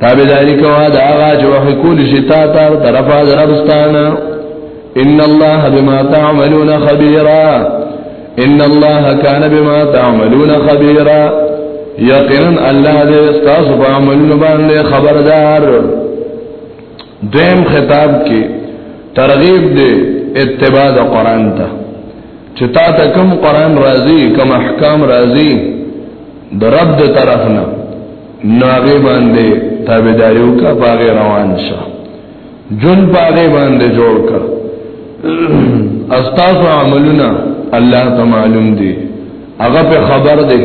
تابعداري کوا دا هغه چې وحي کول شي تا تر طرفه دربستانه ان الله بما تعملون خبيرا ان الله كان بما تعملون خبيرا یقینا الله دې تاسو په عملونو باندې خبردار دیم خطاب کې ترغیب دې اتباع د قران ته چې تا ته کوم قران راضي کوم احکام راضي د رب طرفنا نو هغه باندې تابعداري وکړه باغې روان شه جون باغې باندې جوړ کړ استاذ عملونه الله ته معلوم دي هغه په خبر دي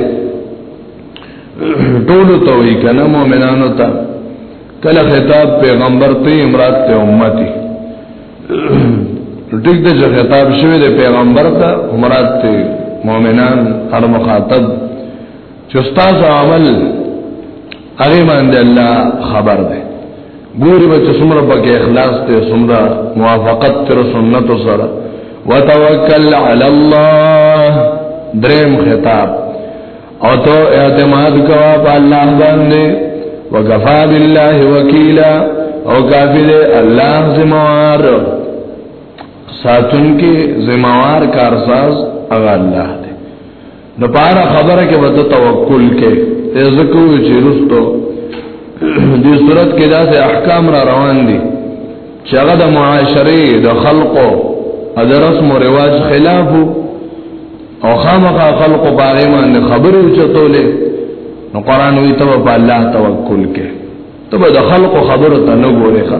ټول ته وی کنه مؤمنانو ته کله خطاب پیغمبر ته امرات ته امتی ټیک د خطاب شوی د پیغمبر ته امرات ته مؤمنان هر مخاطب چې تاسو عمل هغه باندې الله خبر ده ګوري به چې څومره پکې اخلاص ته څومره موافقت تر سنت سره وتوکل علی الله دریم خطاب او تو اعتماد کوا په الله باندې وکفا بالله وکیلا او کافی دے اللہ زموار ساتن کی زموار کارساز اغا اللہ نو په هر خبره کې به توکل کې ځکه چې رستو دې صورت کې داسې احکام را روان دي چې هغه د معاشري د خلقو د رسم او رواج خلاف او خامخا خلقو باغې باندې خبرې چتولې نو قران وی ته په الله توکل کې ته به د خلقو خبرو ته نه ګورې ښا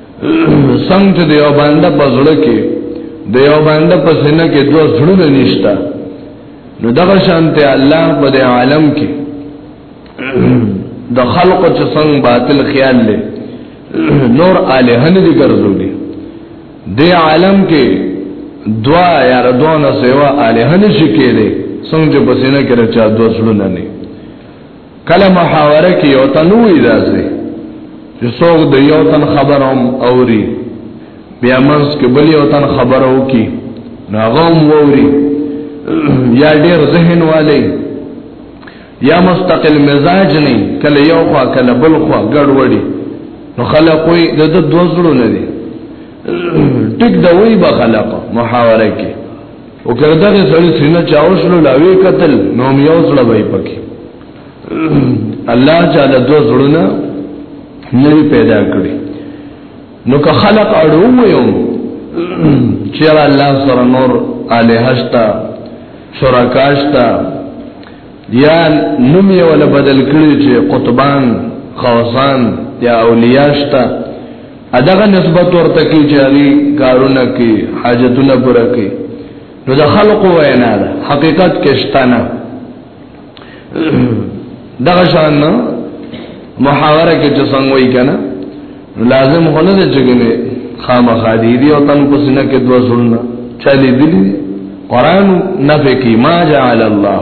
څنګه چې د یو باندې په زړه کې د یو باندې په سینه کې دوه زړونه نشتا نو دغه شانته الله په دې عالم کې د خلق چې څنګه باطل خیال لې نور الہ نه دي ګرځولې دې عالم کې دوا یا ردونه سیوا الہ نه شي کېده څنګه په سینه کې رچا دوه زړونه نه کله محاوره کې یو تن وی داسې چې څوک د یو تن خبروم اوري بیا منځ کې بل یو تن خبرو کی ناغوم ووري یا ډیر ذهن والی یا مستقل مزاج نه کله یو خوا کله بل خوا ګډوډي نو خلق وي د د دوزړو نه دي ټیک دا وی به خلق محاوره کې او کرده دې سړی سینه چاوشلو لاوی قتل نو یو زړه وای پکې الله تعالی دو زړونه نه پیدا کړی نو که خلق اړو یو چیر الله سره نور الہشتا شرکاشتا یا نوم یې ولا بدل کړی چې قطبان خوسان یا اولیاشتا اداغه نسبت ورته کی چې هغه کارونه کی حاجتونه پوره کی نو د خلق وینا ده حقیقت کشتانه دغه شان نه محاوره کې چې څنګه وای کنه لازم هونه دې چګنه خامخا دې دې او تن کو سینه کې دوه سننا چالي دي قران نه فکې ما جعل الله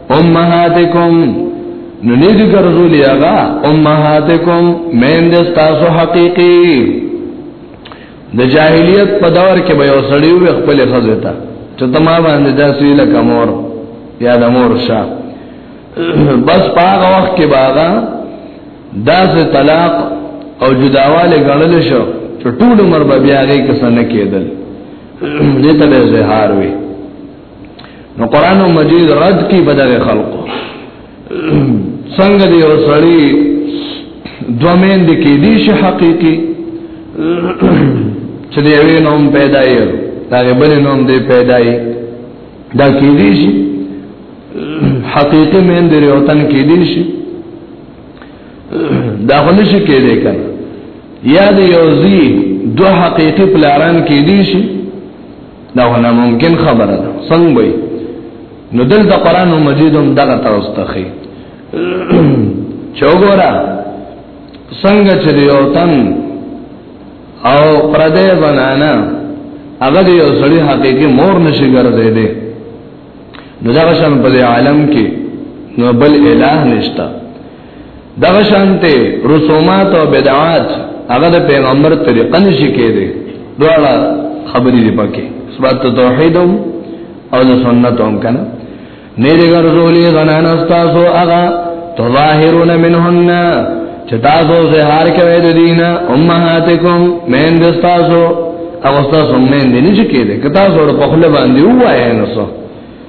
امهاتکم نو نه دي ګرځولي هغه امهاتکم مین د تاسو حقيقي د جاهلیت په دور کې به یو سړی و خپل خزه ته چې تما باندې داسې لکه مور یا د مور شاه بس پاغه وخت کې باغا داسې طلاق او جداواله غړل شو چې ټول عمر به بیا غي کسان کېدل دې ته به زهار وي نو قران مجید رد کی بدغه خلقو څنګه دی وسړی دومین د کې دي شي حقيقي چې دی وی نوم پیدا یې دا بل نوم دی پیدا یې دا کې دي شي حقيقي مین دی وطن کې دي شي دا خو نشي کې دی کنه یا دی یوزي دو حقيقي پلاران کې دي شي دا هونه ممکن خبره ده څنګه وي نو دلته قران مجید هم دغه تاسو ته خي چوغورا څنګه چې یو تن او پردې زنانا هغه دی یو سړی حقيقي مور نشي ګرځي دي نو دا شان په عالم کې نو بل اله نشتا دغه شانته رسومات او بدعات هغه د پیغمبر طریقه نشي کېده دواړه خبرې دي پکې اثبات توحید او د سنت هم کنه نه دې ګرځولې غنان استاسو هغه تظاهرون منهن چتاسو زهار کوي د دینه امهاتکم مین دستاسو او استاسو مین دې نشي کېده کتاسو په خپل باندې وایې نو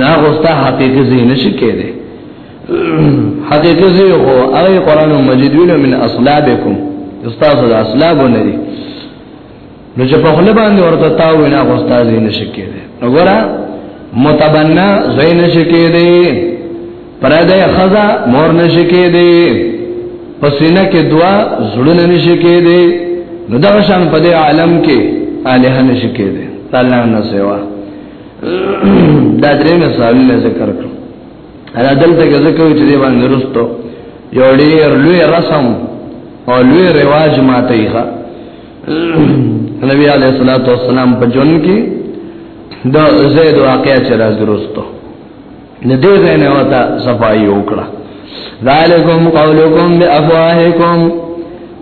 نا غوستا حقیقی زی نشی کېده حقیقی زی خو هغه قران مجید ویل من اصلابکم استاد د اصلاب نه دی نو چې په خپل باندې ورته تاو نه غوستا زی نشی کېده نو ګورا متبنا زی نشی کېده پرده خزا مور نشی کېده پسینه کې دوا زړه نشی کېده نو دا شان په دې عالم کې الہ نشی کېده تعالی نه سیوا دا درې مثالونه ذکر کړو دا دلته کې ذکر چې دی باندې رستو یو ډیر لوی رسم او لوی رواج ماته یې نبی علیہ الصلوۃ والسلام په جون کې دا زید واقعیا چې راز درستو نه دې غنه وتا صفائی وکړه ذالکم قولکم بافواهکم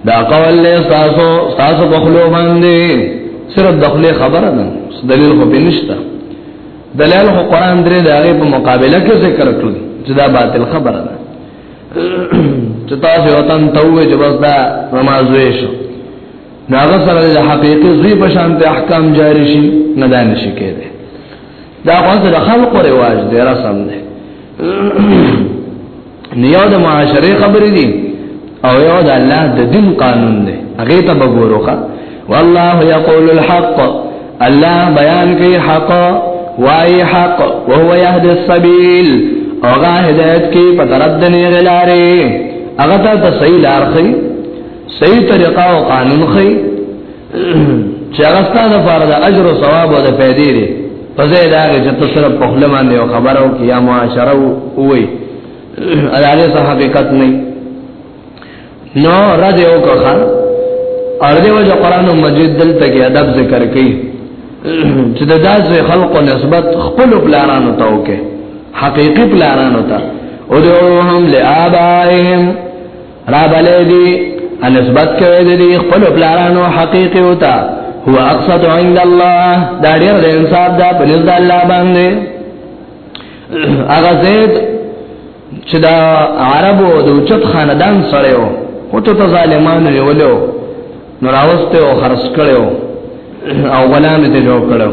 دا قول له تاسو تاسو په خلو باندې صرف دخلي خبره ده دلیل خو بنشتا دلیل خو قران درې دغه په مقابله کې ذکر کړل چې دا باطل خبره ده چې تاسو وطن ته وې چې بس دا نماز وې شو ناغه سره د حقيقي زوی په شان ته احکام جاری شي نه دانش کېده دا خو د خلکو رواج دی رسم دی نیو د معاشره خبرې دي او یو د الله د دین قانون دی هغه ته وګوروخه والله یقول الحق الله بیان کوي حق وای حق وهو يهدي السبيل اوغه هدایت کی په طرف د نه غلاره هغه ته صحیح لار خي صحیح طریقه او قانون خي چې هغه ستاسو لپاره د اجر او ثواب او د پیدې دی په ځای دا چې تاسو سره په خپل باندې یو خبرو کې یا معاشره وي اړه څه حقیقت نه نو را دې وکړه ارده وجه قران مجید دلته کې ادب ذکر کړي چې د داسې خلقو نسبت خپل پلانانو ته وکړي حقيقي پلانانو ته ادعوهم لآبائهم را بلې دي ان نسبت کوي د دې خپل پلارانو حقيقي وتا هو اقصد عند الله دا ډېر د انصاف دا په نزد الله باندې هغه زید چې دا عربو د اوچت خاندان سره یو او ته ظالمانو یو له نو راوسته او خرڅ کړو او غلام ته جوړ کړو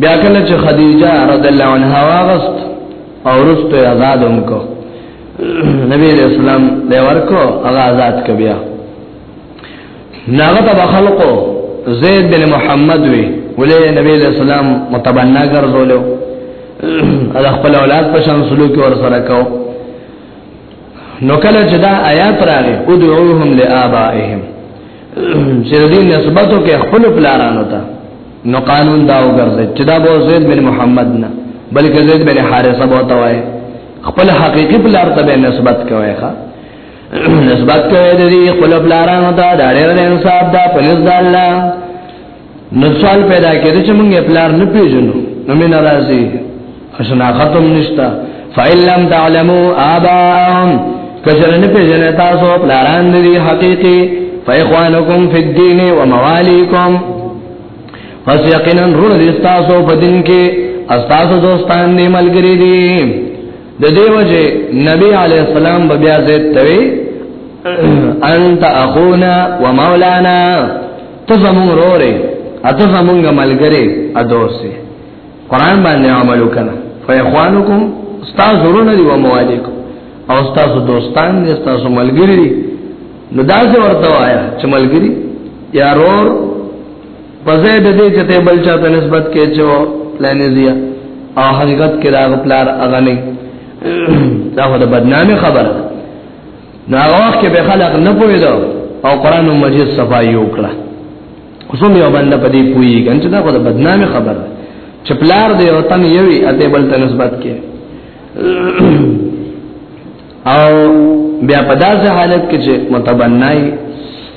بیا کله چې خدیجه رضی الله عنها واغست او رسته آزادوم کو نبی علیہ السلام دی ورکو هغه آزاد ک بیا ناغه په خلقو زید بن محمد وی ولې نبی علیہ السلام متبنا ګرځولو دا خپل اولاد په شان سلوک ور سره کو نو کله چې دا آیات راغی ادعوهم لآبائهم چې دې نسبتو کې خپل پلارانو ته نو قانون دا وګرځي چې دا به زید بن محمد نه بلکې زید بن حارثه به توای خپل حقيقي پلار ته به نسبت کوي ښا نسبت کوي دې خپل پلارانو ته دا ډېر انصاف دا پولیس دا الله نو سوال پیدا کېږي چې موږ پلار نه پیژنو نو مې ناراضي اسنا ختم نشتا فإن لم تعلموا آباءهم کچر نه پیژنې تاسو پلاران دي حقيقي فإخوانكم في الدين ومواليكم پس یقینا رول دي تاسو په دین کې استاسو دوستان دي ملګری دي د دې وجه نبی عليه السلام بیا زه توي انت اخونا ومولانا ته زمون روره اته زمونږ ملګری ادوسه قران باندې عمل وکړه فیخوانکم استاد زرونه دی و موالکم او استاد دوستان دي استاد ملګری دي نو دا څه ورته وایا چې ملګری یا رور پزې د دې چې ته بل چا ته نسبت کې چې لانی زیه او حقیقت کې راغ پلار اغنی دا خو د بدنامي خبره نو هغه وخت کې به خلق نه پوهېدو او قران مجید صفای یو کړه کوم یو باندې په دې پوي ګنځ دا په بدنامي خبره چې پلار دې او تن یوي اته بل ته نسبت کې او بیا په داسې حالت کې چې متبنای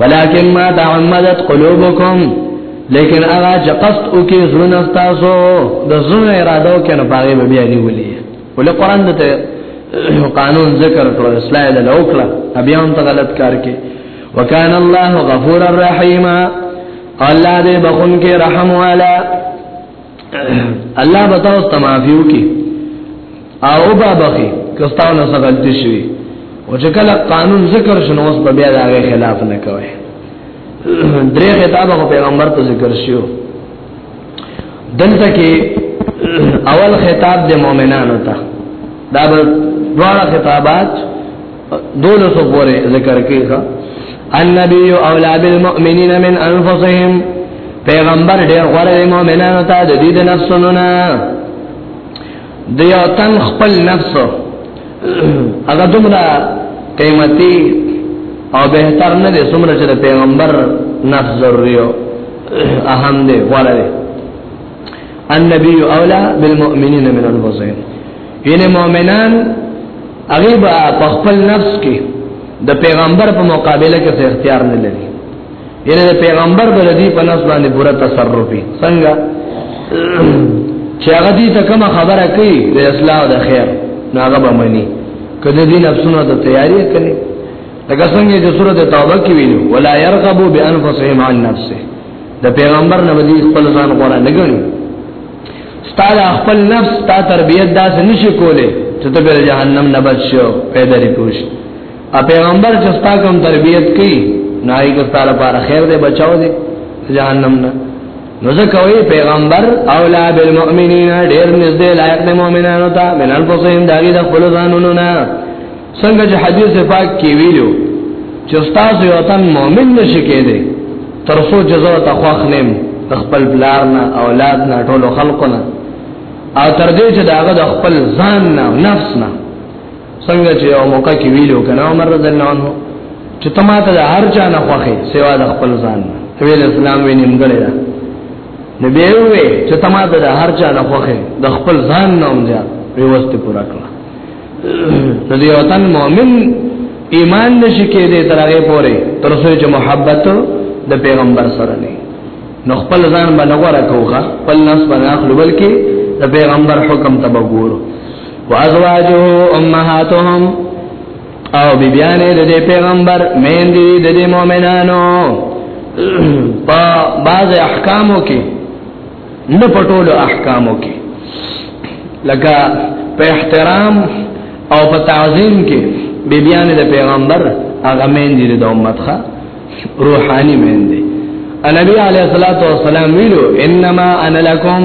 ولكن ما تعمدت قلوبكم لیکن هغه چې قصد وکي زړه تاسو د زړه اراده وکي نه پاره به بیا نیولې ولې قران دته قانون ذکر کړو اسلام له وکړه بیا هم ته غلط کار کې وکان الله غفور الرحیم الله دې بخون کې رحم والا الله بتاو تمافیو کې او با بخي کستانه څه غلطي شوي او چې کله قانون ذکر شنو اوس په بیا دغه خلاف نه کوي درې خطاب او پیغمبر ته ذکر شو دلته کې اول خطاب د مؤمنانو ته دا به دواړه خطابات دولو سو پورې ذکر کیږي النبي اولى بالمؤمنين من انفسهم پیغمبر ډېر غوړې مؤمنانو ته د دې د نفسونو نه د یو تن خپل نفس هغه دومره قیمتي او به تر نه دي څومره چې د پیغمبر نفس ضروري او اهم دی غواړي النبي اولا بالمؤمنین من انفسهم ان مؤمنان هغه په خپل نفس کې د پیغمبر په مقابله کې اختیار نه لري یعنی د پیغمبر بل دی په نس باندې پورا تصرفي څنګه چې هغه دې ته کوم خبره کوي د اصلاح او د خیر ناغه به مني کله دې نفسونو ته تیاری کړي لکه څنګه چې سورته توبه کې ویلو ولا يرغبوا بانفسهم عن نفسه د پیغمبر نه ودی خپل ځان غوړه نه ګڼي ستاره خپل نفس تا تربیت داس نشي کوله چې ته به جهنم نه بچو پیدا لري ا پیغمبر چې ستا کوم تربيت کوي نای که ستاره پر خیر دې بچاو دې جهنم نه نو ځکه وی پیغمبر اولا بالمؤمنین ډیر نږدې لایق د مؤمنانو ته من الفصیم داګه د خپل ځانونو نه څنګه چې حدیث پاک کې ویلو چې تاسو یو تن مؤمن نشی کېده تر څو جزاء ته خوښ نیم خپل بلار نه اولاد نه ټول خلقونه او تر دې چې داګه د خپل ځان نه نفس نه څنګه چې یو موقع کې ویلو کنه عمر رضی الله عنه چې تماته د هر چا نه خوخه سیوا د خپل ځان ویل اسلام وی نیمګړی ده نو به وی چې تماته د هر چا نه خوخه د خپل ځان نه هم ځا ویوسته پورا کړه د دې وطن مؤمن ایمان نشي کېدی تر هغه پورې تر څو چې محبت د پیغمبر سره نه نو خپل ځان باندې غوړه کوخه خپل نس باندې اخلو بلکې د پیغمبر حکم ته وګورو وازواجه امهاتهم او بیبیان د دې پیغمبر مین دي د دې مؤمنانو په بعض احکامو کې نه پټولو احکامو کې لکه په احترام او په تعظیم کې بیبیان د پیغمبر هغه مین دي د امت ښا روحاني مین دي نبی علیہ الصلوۃ والسلام ویلو انما انا لکم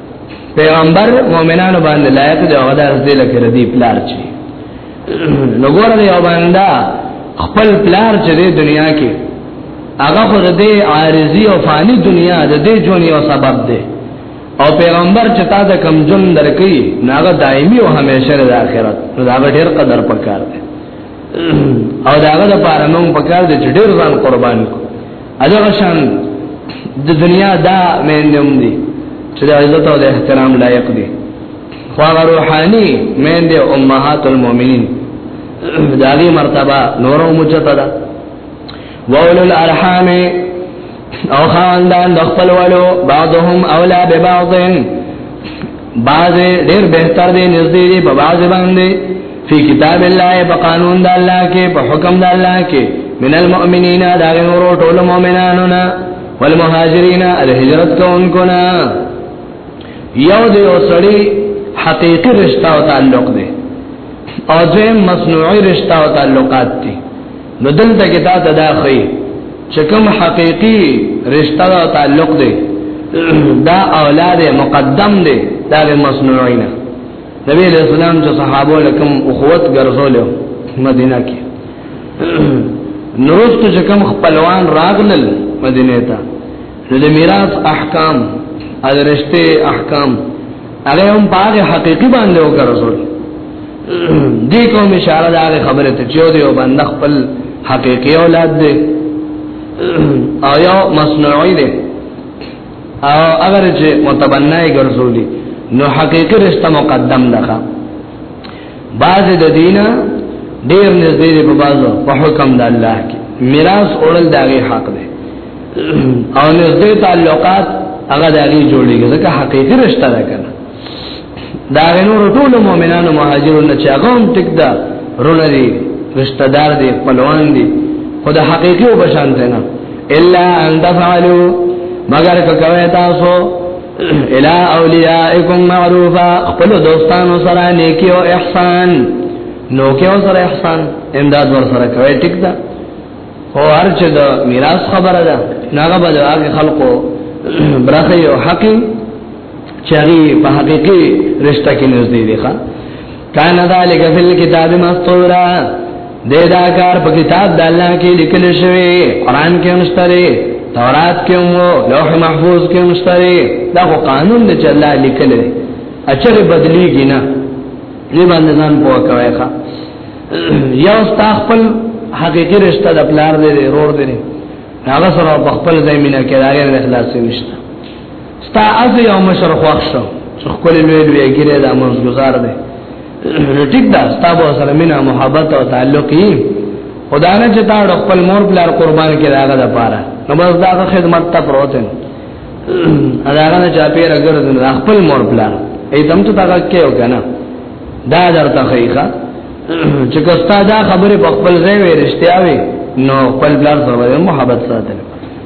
پیغمبر مؤمنانو باندې لایق دی او دا دې لکه ردی پلار چی نو ګور دی او باندې خپل پلار چې د دنیا کې هغه خو دې عارضی او فانی دنیا د دې ژوند یو سبب دی او پیغمبر چې تا د کم جون درکې ناغه دایمي او همیشه د آخرت دا ډېر قدر پکار دی او داغه د پاره موږ په کار دي چې ډېر ځان قربان کو هغه شان د دنیا دا مېندم دي چې د عزت او د احترام لایق دي خو هغه روحاني مېند امهات المؤمنین داغي مرتبه نورو مجتدا وولل ارحام او خاندان د خپل وړو بعضهم اولا ببعضن بعض ډیر بهتر دی نږدې دی په بعض باندې فی کتاب الله په قانون د الله کې په حکم د الله کې من المؤمنین دا نور ټول مؤمنانو نه والمهاجرین الهجرت کوونکو نه یو دی او سړی حقیقی رشتہ او تعلق دی او دویم مصنوعی رشتہ او تعلقات دي نو دلته کې دا ته دا خي چې کوم حقيقي رشتہ او تعلق دی دا اولاد مقدم دی دا مصنوعي نه نبی علیہ السلام چې صحابه لکم اخوت ګرځول مدینه کې نورست چې کوم خپلوان راغلل مدینه ته نو د میراث احکام او رشته احکام هغه هم په هغه حقيقي باندې وګرځول دې کوم اشاره ده هغه خبره ته چې دی او باندې خپل حقيقي اولاد دی او یو مصنوعي دی او اگر چې متبنای ګرځولي نو حقيقي رشته مقدم ده باز د دینه ډیر نږدې دی په بازو په حکم د الله کې میراث اورل دغه حق دی او نږدې تعلقات هغه دغه جوړیږي ځکه حقیقي رشتہ ده کنه دا نور ټول مؤمنانو مهاجرونو چې هغه هم ټیک ده رونه دي رشتہ دار دي پلوان دي خدای حقیقي او بشانته نه الا ان تفعلوا مگر کوي تاسو الى اولیاءکم معروفا خپل دوستانو سره نیکی او احسان نو کې او سره احسان امداد ور سره کوي ټیک ده او ارچ د میراث خبره ده ناغه بل هغه خلقو برخه او حق چاري په حقيقي رشتہ کې نږدې دي ښا کان ذالک فی الكتاب مستورا دې دا کار په کتاب د الله کې لیکل شوی قران کې مشتري تورات کې مو لوح محفوظ کې مشتري دا خو قانون دی چې الله لیکل دی اچره بدلیږي نه دې باندې ځان پوه کوي ښا یو استغفل حقیقي رشتہ د پلار دې رور دې هغه سره په خپل ځای مینه کې راغی اخلاص نشته ستا از یو مشر خوښ شو چې خپل لوی لوی ګیره د امز گزار دی نو ټیک دا ستا به سره مینا محبت او تعلق یې خدا نه چې تا خپل مور بلار قربان کړي هغه د پاره نو بس دا خدمت ته پروت دی دا هغه نه چا پیر ګرځن خپل مور بلار ایتم ته تا کې وکنه دا درته خیخه چې کستا دا خبره په خپل ځای وي رښتیا وي نو خپل بلار سره محبت ساتل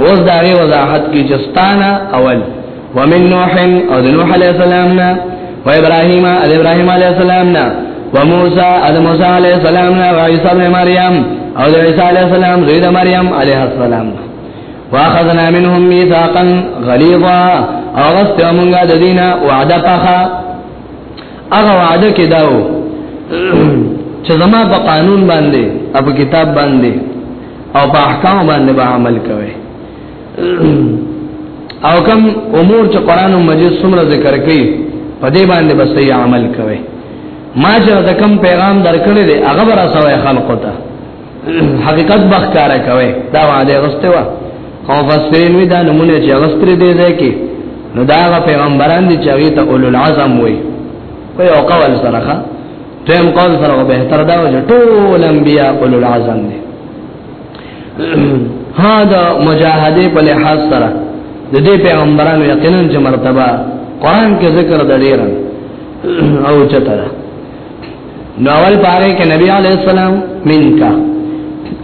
اوس دا غي وضاحت کی جستانا اول ومن نوح او نوح علیہ السلام نا و ابراهیم او ابراهیم علیہ السلام نا و موسی او موسی علیہ السلام نا و عیسی ابن مریم او عیسی علیہ السلام زید مریم علیہ السلام نا واخذنا منهم ميثاقا غليظا او غست مونږه د دینه وعده پخا هغه وعده کې داو چې زما په قانون باندې او په کتاب باندې او په احکام باندې به عمل کوي او کم امور چې قران مجید څومره ذکر کوي په دې باندې به صحیح عمل کوي ما چې د کم پیغام درکړې دي هغه برا سوې خلقو ته حقیقت بخکارا کوي دا وعده غسته وا او فسرین وی دا نمونه چې غستری دی ځکه نو دا پیغمبران دي چې هغه ته اولو العزم وي په یو قول سره دیم قول سره بهتر دا و چې ټول انبیا اولو العزم دي ها دا مجاهده په لحاظ سره د دې پیغمبرانو یقینا چې مرتبه قران کې ذکر د ډیر او چتر نو اول پاره کې نبی علی السلام منکا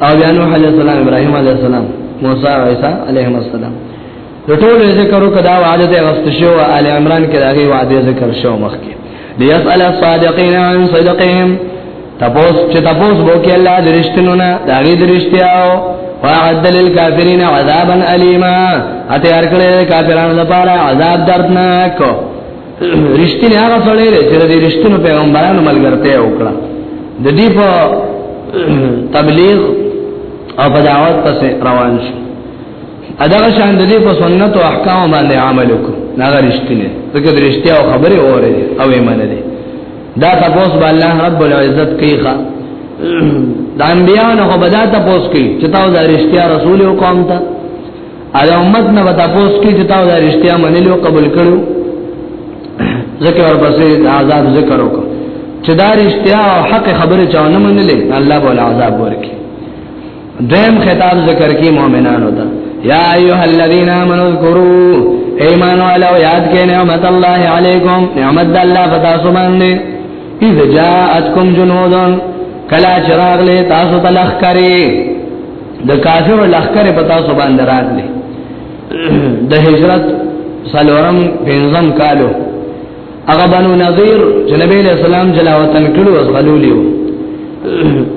او بیا نوح علی السلام ابراهیم علی السلام موسی عیسی علیهم السلام د ټول ذکر او کدا وعده ته غست شو آل عمران کې داغي وعده ذکر شو مخکې ليسأل الصادقين عن صدقهم تپوس چې تپوس وو کې الله درشتنو نه داغي درشتیاو وعد للكافرين عذابا اليما اته هر کله کافرانو لپاره عذاب دردناک رښتینه هغه سره لري چې د رښتینو پیغمبرانو ملګرته وکړه د دې په تبلیغ او بدعوت پس روان شو اداغه شان د دې په سنت او احکام باندې عمل وکړو دا رښتینه ذکر رښتیا او خبره اوره او ایمان دي دا تاسو به الله رب العزت کیخه د انبیانو نه بدا تاسو کی چې تاسو د رښتیا رسول او قوم ته ا امت نه بدا تاسو کی چې تاسو د رښتیا منلو قبول کړو ذکر ورپسې د عذاب ذکر وکړو چې دا رښتیا او حق خبره چاونه منلې الله بوله عذاب ورکړي دیم خطاب ذکر کی مؤمنانو ته یا ایها الذین آمنوا اذکروا ایمان والو یاد کړئ نعمت الله علیکم نعمت الله فتا سبحانه اذ جاءتکم جنود کلا چراغ له تاسو ته لخ کری د کافر لخ کری پتا سبحانه راغلی د هجرت سلورم پنځم کالو هغه بنو نظیر چې نبی له سلام جلا وطن کړو اس غلولیو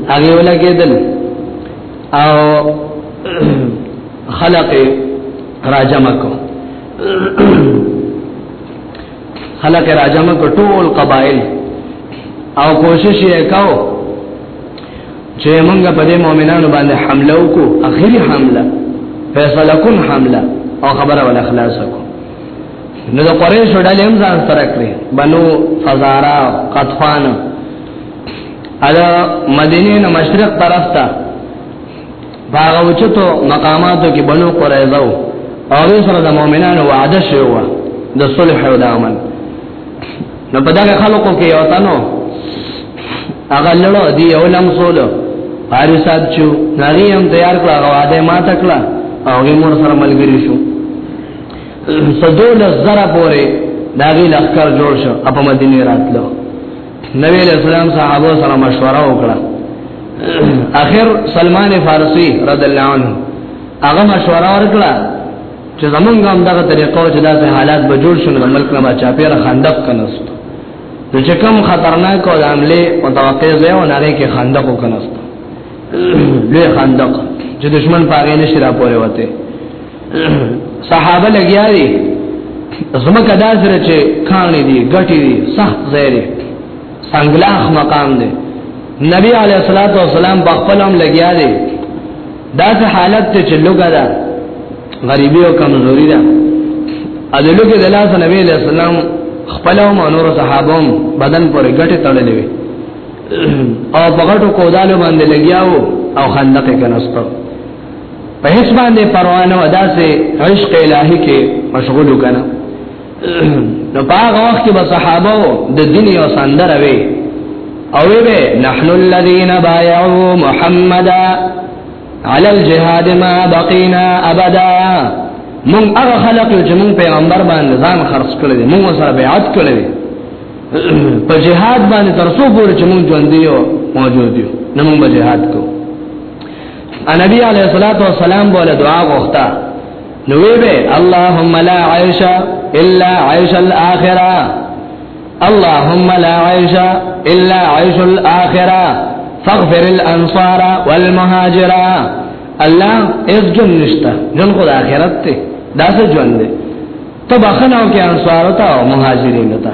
هغه ولګیدل او خلق راجم کو خلق راجم کو ټول قبایل او کوشش یې کاو چې موږ په دې مؤمنانو باندې حمله وکړو اخیری حمله فیصله کن حمله او خبره ولا خلاص کو نو د قریش ډلې هم ځان سره کړې بنو فزارا قطفان ادا مدینه نه مشرق طرف ته باغ اوچتو مقاماتو کې بنو قریظه او سره د مؤمنانو وعده شوی و د صلح او د امن نو په دغه خلکو کې یو تنو هغه لړو دی او لم سولو پاری صاحب چې ناری هم تیار کړه هغه وعده ما تکړه او غي مور سره ملګری شو سدول زرا پورې داغي لخر جوړ شو په مدینه راتلو نبی علیہ السلام صحابه سره مشوره وکړه اخر سلمان فارسی رضی الله عنه هغه مشوره ورکړه چې زمونږ هم دغه طریقو چې داسې حالات به جوړ شون د ملک نه چا پیره خندق کنست نو چې کوم خطرناک او عمله متوقع زه او نه کې خندق کنست لوی خندق چې دشمن پاګې نشي را پورې وته صحابه لګیا دي زمکه دا سره چې کانې دي ګټې دي سخت ځای دي سنگلاخ مقام دی نبی علیہ الصلوۃ والسلام په خپل هم لګیا دی دا څه حالت ته چې لوګا ده غریبي او کمزوري ده ا دې لوګي د لاس نبی علیہ السلام خپل او نور صحابوم بدن پورې ګټه تړلې وي او بغټو کودالو باندې لګیاو او خندق کې کناستو په هیڅ باندې پروا نه ودا سه عشق الهي کې مشغول کنا نو باغ وخت به صحابه د دین یو سندر وي او به نحن الذين بايعوا محمدا على الجهاد ما بقينا ابدا مون هغه خلق چې مون پیغمبر باندې ځان خرڅ کړل دي مون سره بیعت کړل دي په جهاد باندې ترسو پورې چې مون ژوند دی موجود دی نو مون به جهاد کوو نبی علیہ الصلوۃ والسلام بوله دعا غوښتا نو وی به اللهم لا عيش الا عيش الاخره اللهم لا عيش الا عيش الاخره فاغفر الانصار والمهاجر الله اس جن نشتا جن خود اخرت ته داس جن دے تو بخناو کې انصار تا او مهاجرین تا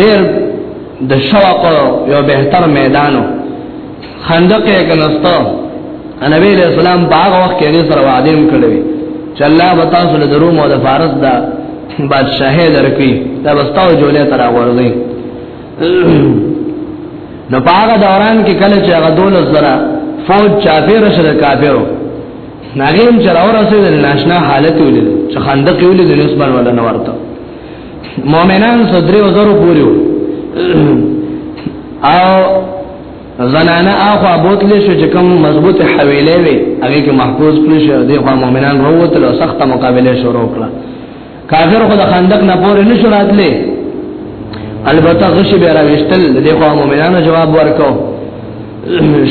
ډېر د شوق یو بهتر میدانو خندق یې کنهستا نبی علیہ السلام باغ وخت کې دې سره وعده کړې چې الله وتا سره د روم او د فارس دا بادشاہي درکې دا بستاو جوړه تر ورځي نو باغ دوران کې کله چې هغه دولت زرا فوج چافیر شر کافرو ناغیم چې اور اسید ناشنا حالت ولید چې خندق ولید د نسبت ولا نه ورته مؤمنان صدره وزرو پوریو او زنانه اخوا بوتل شو چې کوم مضبوط حویلې وي هغه کې محفوظ کړی شو دی خو مؤمنان وروتل او سخت مقابله شروع کړه کافر خو د خندق نه پورې نشو راتلې البته غشي به راوستل دی خو مؤمنانو جواب ورکاو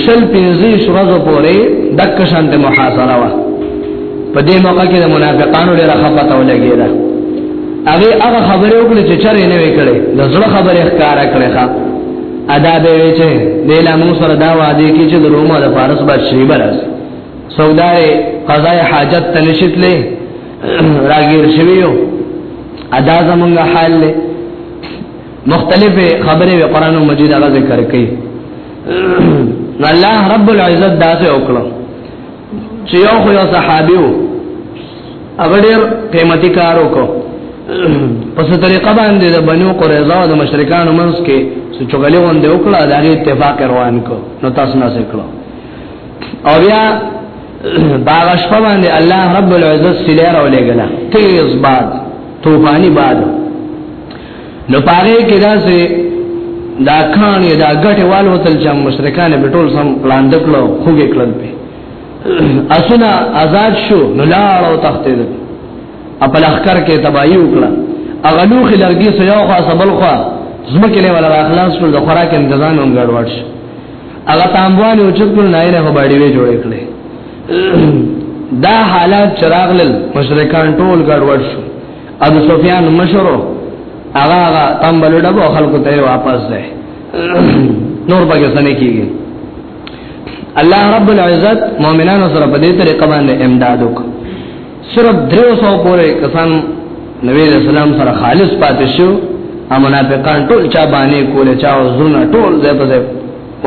شل پنځه شروع پورې دک شانته محاصره وا په دې موقع کې د منافقانو ډېر خپته ولګیدا هغه هغه خبره وکړه چې چرې نه وکړي د زړه خبره ښکارا کړې ښا ادا به وی چې لیلا مو سره دا وعده کی چې د رومه د فارس بعد شی برس سودار قضاء حاجت تنشت لې راګیر شویو ادا زمونږ حال له مختلف خبره وی قران مجید هغه ذکر کړي الله رب العزت داسې وکړو چې یو خو یو صحابي وو هغه ډېر قیمتي کار وکړ پس طریقه باندې د بنو قریظه او د مشرکانو منځ کې چې چغلې وندې وکړه دا غي اتفاق روان کو نو تاسو نه سکلو او بیا باغ شپه باندې الله رب العزت سلیه راولېګله تیز باد طوفاني باد نو پاره کې دا سه دا کان دا غټه والو تل چې مشرکان به ټول سم پلان دکلو خوګه کړل په اسونه آزاد شو نو لاړ او تخته دې خپل اخکر کې تباہي وکړه اغلو خې لرګي سيو خوا سبل خوا زمکه له ولا اخلاص ټول د خوراک تنظیم هم ګډوډ شو هغه تامبوان او چکل نه نه په باندې وی جوړې کړې دا حالات چراغ لل مشرکان ټول ګډوډ شو او د سفیان مشرو هغه هغه تمبل ډبو خلکو ته واپس ده نور پکې سنې کیږي الله رب العزت مؤمنانو سره په دې طریقه باندې امداد وک صرف 300 پورې کسان نبی رسول الله سره خالص پاتې شو ا منافقان ټول چا باندې کول چا زونه ټول ځای په ځای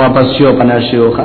واپس شو پناه شوخه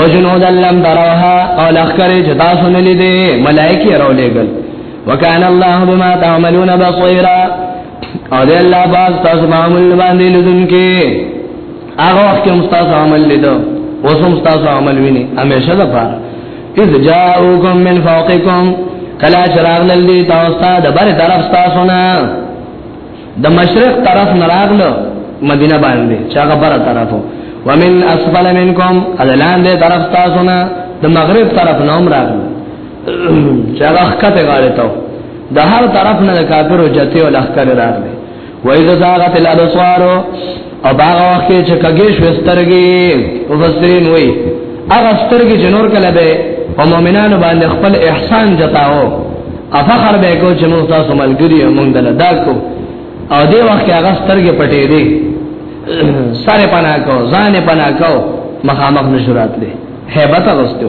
وجنود لم تروها او لخر جدا سن لیدې ملائکه راولېګل وکانه الله بما تعملون بصيرا او دې الله باز تاسو معمول باندې لذونکي هغه وخت هم تاسو عمل لیدو اوس هم تاسو عمل ویني همیشه ده پاره اذ جاءوکم من فوقکم کلا چراغ للی تاسو ته د بر طرف تاسو نه د مشرق طرف نه راغله مدینه باندې چې هغه بره طرفو ومن اسفل منکم اذلان دې طرف تاسو نه د مغرب طرف نه هم راغله چې هغه ښکته غاړه ته د هر طرف نه کافرو جته او لخر راغله وایذ زاغت الابصار او باغ وخت کې چې کګې شو سترګې مفسرین وای هغه سترګې چې نور کله به او مؤمنانو باندې خپل احسان جتاو افخر به کو چې موږ تاسو ملګری موږ دل دا کو او دې وخت هغه سترګې پټې دي سره پنا کو ځان پنا کو مخامخ نشورات دي hebat غستو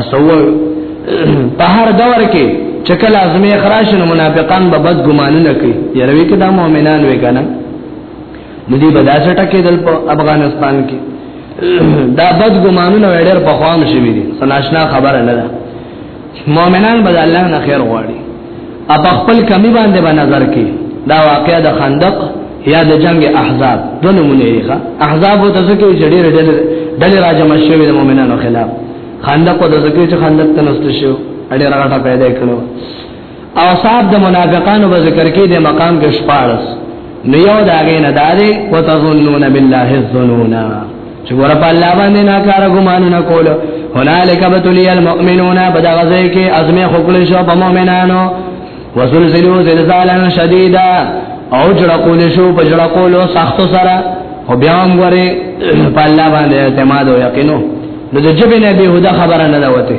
اسوه په هر دور کې چکه لازمي اخراج نو منافقان به بد ګمانونه کوي یروي کې دا مؤمنان وي کنه ندی بداسه ټکه دل په افغانستان کې دا بد ګمانونه ډېر په خوام شي دي سناشنا خبره نه ده مؤمنان به الله نه خیر غواړي اپ خپل کمی باندې به نظر کې دا واقعا د خندق یا د جنگ احزاب دوه نمونه یې ښه احزاب او تزکه جړې رډل دل راجم شوی د مؤمنانو خلاف خندق او تزکه چې خندق تنست شو اړې راټه پیدا کړو او صاحب د منافقانو په ذکر کې د مقام کې شپارس نو یو داګه نه داري وتظنون بالله الظنونا چې ګور په الله باندې ناکار ګمانونه کول هنالک بتلی المؤمنون بدغزه کې ازمه خپل شو په مؤمنانو وزلزلوا زلزالا شديدا او جړه کول شو په جړه کول سخت سره او بیا هم غره په الله باندې اعتماد او یقینو نو د جبه نه به هدا خبره نه دا وته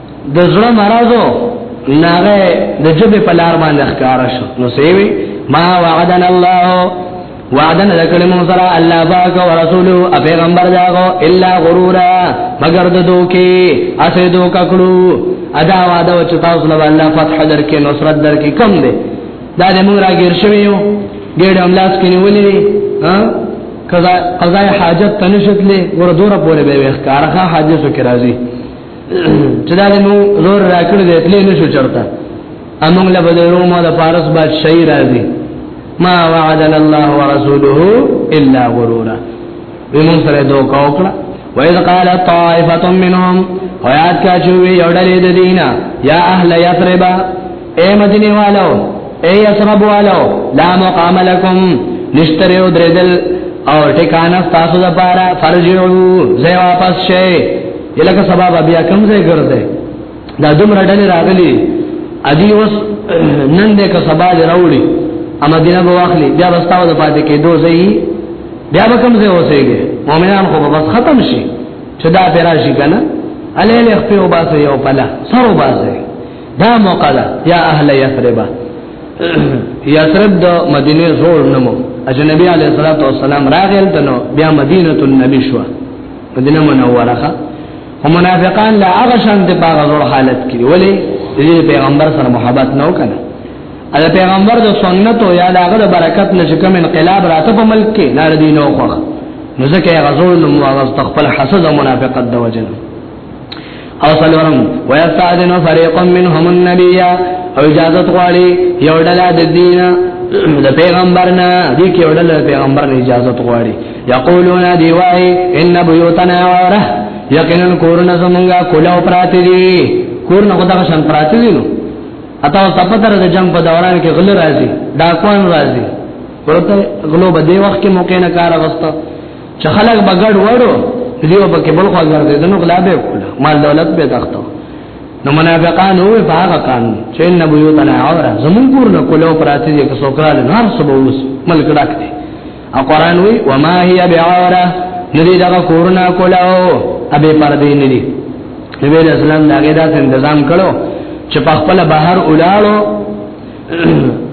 د زړه مرزو ناغه د جبه په لار باندې ښکار شو نو سیوی ما وعدنا الله وعدن ذکر مون سره الله پاک او رسول او پیغمبر داغو الا غرورا مگر د دوکي اسه دوک کړو ادا وعده او چتا اوس له الله فتح درکې نصرت درکې کم دي دا دې مونږ راګیر شویو ګډ املاس کې نیولې ها قضای حاجت تنشتلې ور دوره پورې به وښکارخه حاجت کې راځي چې دا نو زور راکړي دې تلې نشو چرته امون له بدرو مو د فارس باد شي راځي ما وعدنا الله ورسوله الا غرورا ومن سره دو کوکړه وإذ قال طائفة منهم ويات کا چوي يوډلې د دینه یا اهل یثربا اے مدینه والو اے یثرب والو لا مقام لکم نشتر یو درېدل او ټکانه تاسو د پاره فرجو زه واپس شي الکه سبب بیا کوم ځای ګرځي دا دومره ډلې راغلي ادي اوس نن دې که سبا دې راوړي اما دینه به واخلي بیا واستاو د پاتې کې دوه ځای بیا به کوم ځای اوسېږي مؤمنان خو بس ختم شي چې دا پیرا شي کنه الیل خپل وباسه یو پلا سر وباسه دا موقع ده یا اهل یثرب یثرب د مدینه زور نمو اجنبی علیه الصلاۃ والسلام راغل دنو بیا مدینه النبی شو مدینه منوره ښه او منافقان لا هغه شان د باغ زور حالت کې ولی د پیغمبر سره محبت نه وکړه دا پیغمبر د سنت او یا داغه د برکت نشه کوم انقلاب راته په ملک کې نار دینو خوخه نو ځکه غزول نو واغز تخپل حسد او منافقت د وجنه او سلورم ويستاذن فريق منهم النبي او اجازه غواړي یو ډله د دین د پیغمبرنا دي کې یو ډله پیغمبر نه اجازه غواړي یقولون دی وای ان بيوتنا وره یقینا کورنا زمونږه کولاو پراته دي کورنا خدای شان پراته دي نو اته تپتر د جنگ په دوران کې غل راځي ډاکوان راځي ورته غلو به دی وخت کې موقع نه کار غوښته چې خلک بغړ وړو دیو په کې بل خو ګرځي دنو غلابه کوله مال دولت به تختو نو منافقان هو په هغه کان چې نه بيو تنا اوره زمون کور نه کولو پراتی دي که سوکرال نار سبو وس ملک ډاکته او قران وی وما هي بعوره ندی دا کورنا کولاو ابه پردې ندی نبی رسول الله داګه دا تنظیم کړو چې په خپل بهر اولاړو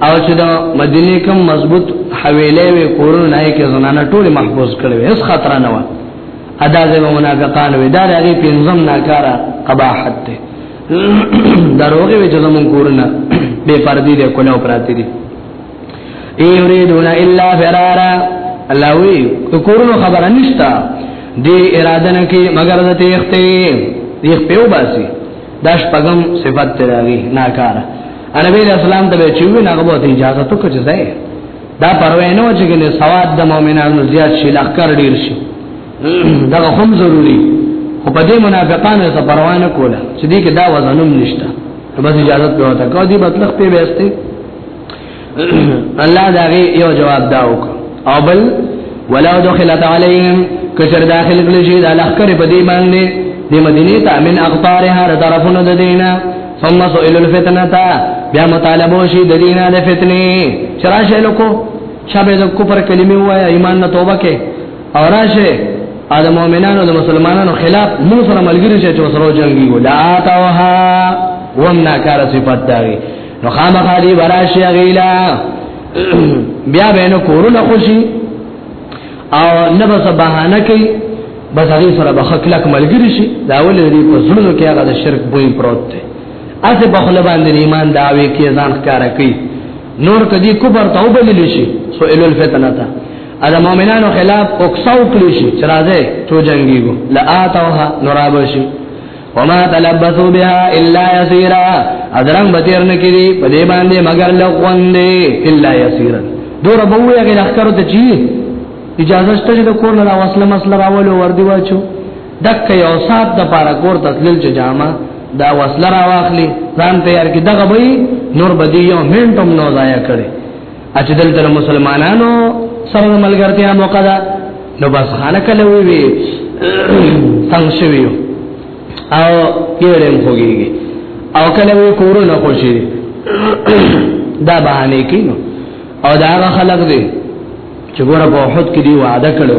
او چې دا مدینه کوم مضبوط حویلې وې کورونه نه کې زنانه ټول محفوظ کړي هیڅ خطر نه و ادا دې منافقان وې دا هغه پنځم ناکارا قباحت ته دروغه وې چې زمون کورونه بے پردی دې کونه پراتی دي ایوریدون الا فرارا الله وی کورونو خبره نشتا دی اراده نه کی مگر د تیخته دی په وباسي داش پغم صفات تراوی ناکاره نبی علیہ السلام ته چې وی نه غوته اجازه تو کچ ځای دا پروا نه و چې ګنې سواد د مؤمنانو زیات شي لخر ډیر شي دا هم ضروری خو په دې منافقانو ته پروا نه کوله چې دې کې دا وزنوم نشته بس اجازه ته وته کو دي مطلب په واسطه الله دا یو جواب دا وک او بل ولو دخلت عليهم کچر داخل کلی شي دا لخر په دې باندې د مدینه ته من اقطارها طرفونو د دینه ثم سئل الفتنه تا بیا مطالبه شي د دینه د فتنه چرشه لکو شابه د کفر کلمې وای ایمان نه توبه کې او راشه د مؤمنانو د مسلمانانو خلاف موږ سره ملګری شي چې سره جنگي ولا تاوها ومنا کار صفات داوي نو خامخالي براشي غیلا بیا بینو کورونه خوشي او نه بس بهانه کوي بس هغه سره به خلک ملګری شي دا ول دې په زړه کې هغه د شرک بوی پروت دی اته په خپل باندې ایمان داوي کې ځان ښکارا کوي نور کدي کفر توبه للی شي سئل الفتنه تا ادا مؤمنانو خلاف اوکساو کلی شي چرازه تو جنگيګو لا اتوها نورابشي وما تلبثوا بها الا يسيرا ادرنګ بتیر نه کړي په دې باندې مگر لغون دي الا يسيرا دور به وي هغه لخر ته چی اجازه شته چې د کور نه وصله مسله راولو وردی واچو دک یو سات د پاره کور ته تلل چې جامه دا وصله راواخلي ځان تیار کی دغه به نور بدی یو منټم نو ضایع کړي چې دلته د مسلمانانو سره د ملګرتیا موقع ده نو بس خانه کله وی وی تنگ شوی او یې هم خوږیږي او کله وی کورو نه خوشي دا بهانه کینو او دا هغه خلق دی چې ګوره په وحد کې دی وعده کړو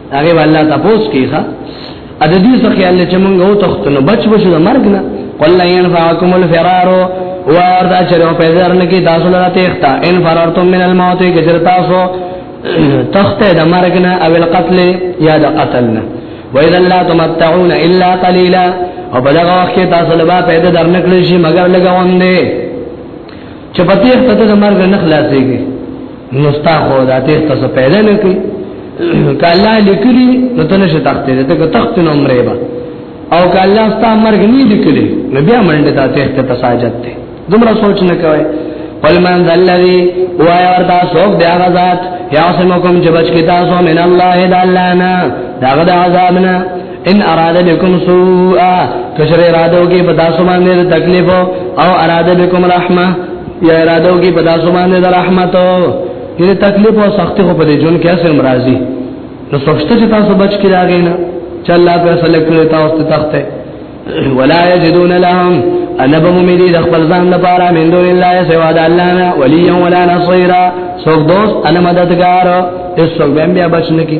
هغه والله تاسو کې ښا ا د دې څخه الله چې موږ او تخت نو بچ بچو د مرګ نه قل لا ينفعكم الفرار وار دا چې په ځر نه کې تاسو لاره تخت ان فرارتم من الموت کې چې تاسو تخت د مرګ نه او القتل یا د قتل نه واذا لا تمتعون الا قليلا او په دغه وخت کې تاسو لبا پیدا درنکړي شي مګر لګوندې چې په تخت ته د مرګ نه خلاصيږي نستا خو دا تیخ تاسو پیدا نه کوي کله لیکلی نو ته نشه تخته ته که تخت نو عمره با او کله ستا مرګ نه لیکلی نو بیا منډه ته تیخ ته تساجت ته دومره سوچ نه کوي قل من ذا الذي وایا ورتا سوک دی هغه ذات یعصمکم چې بچ کی تاسو من الله د الله نه داغه د عذاب نه ان اراده بكم سوءا کشر اراده وکي په تاسو باندې تکلیف او اراده بكم رحمه یا ارادو کی بدا سبحانه در رحمت یعنی تکلیف او سختی خو په دې جون کې اسه مرাজি نو سوچته چې تاسو بچ کی راغی نه چې الله په سره کړی تاسو ته تخته ولا یجدون لهم انا بممیدی د خپل ځان لپاره من دون الله سوا د الله نه ولیا ولا نصيرا سوک دوست انا مددگار اس سوک بیا بچنه کی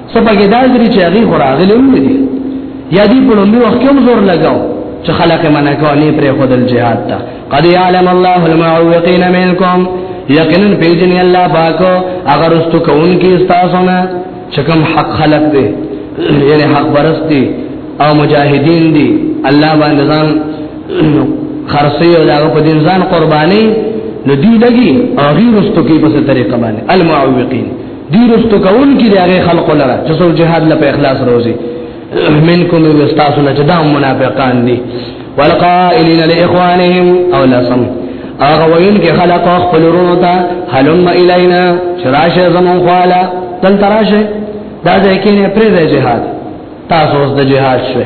سپګې دا درې چې هغه خوراغلې هم دي یا دې په لومړي وخت کې هم زور لګاو چې خلک منع کوي پرې خودل جهاد ته قد يعلم الله المعوقين منكم یقینا پیجن الله پاکو اگر استو کون کی استاسو نه چکم حق خلق دے یعنی حق برست دی او مجاهدین دی الله باندې ځان خرسي او داغه په دین ځان قرباني نو دی لګي او غیر استو کی په طریقه باندې المعوقین دی رستو کون کی دی هغه خلق لره چې څو جهاد له اخلاص روزي منکم واستاسو نه چې دا منافقان دي والقائلین لاخوانهم او لسم هغه وین کې خلق خپل ورونو ته حلم الینا چراشه زمون خواله تل تراشه دا ځکه نه پرې جهاد تاسو د جهاد شوه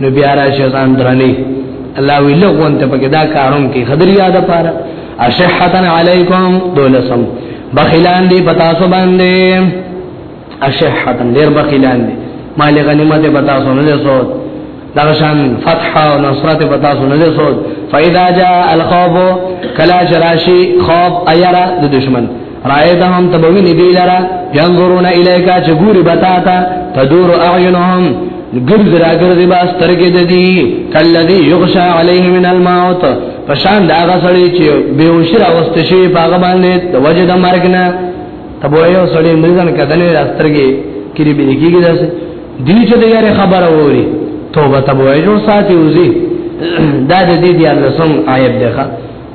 نو بیا راشه ځان درلې الله وی لغون ته پکې دا کارون کې خضر یاد پاره اشحتن علیکم دولسم بخیلان دی پتا سو باندې اشحتن ډیر بخیلان دی مال غنیمت پتا سو نه سوت دغشان فتح او نصرت پتا سو نه سوت فاذا جاء الخوف کلا شراشی خوف ایرا د دشمن رایتهم تبوین دی لرا ينظرون الیک چې ګوري بتا تا تدور اعینهم ګرځ را ګرځ با سترګې د دې کلذي یغشا علیه من الموت پشان دا غسړي چې بیوش را واست شي باغ باندې د وجد مرګ نه تبو یو سړی مریضن کدنې را سترګې کړي به کېږي داس دې چې د یاره خبره ووري توبه تبو یو ساتي وزي دا د دې دی الله سم آیت ده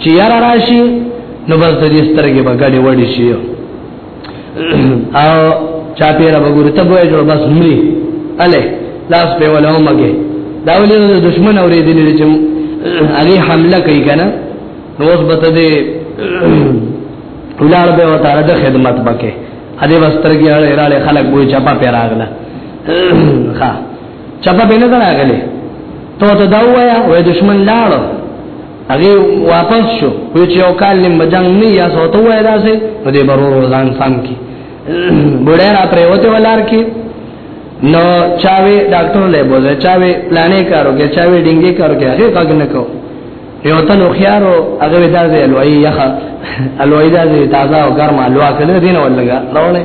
چې یار راشي نو بس د دې سترګې به ګډې وډې شي او چا پیرا وګوري ته به جوړ بس مري اله لاس په ولا ومګه دا ولې د دشمن اورې دي لري چې هغه حمله کوي کنه نو اوس به ته دې ولار به وتاره د خدمت بکې اده وسترګي اړه خلک وې چپا پیراغله ها چپا به نه راغله ته ته دا وایا وې دشمن لاړو هغه واپس شو خو چې یو کال نیم بجنګ نه یا سوته وای داسې په دې برور وزن سم کی بډای را پرې وته ولار کی نو چاوي ډاکټر له بوزه چاوي پلانې کارو کې چاوي ډینګي کارو کې هغه کاګ نه کو یو تن خيارو هغه دازې الوی یخه الوی دازې تازه او ګرمه الوا کړه دین ولګا راولې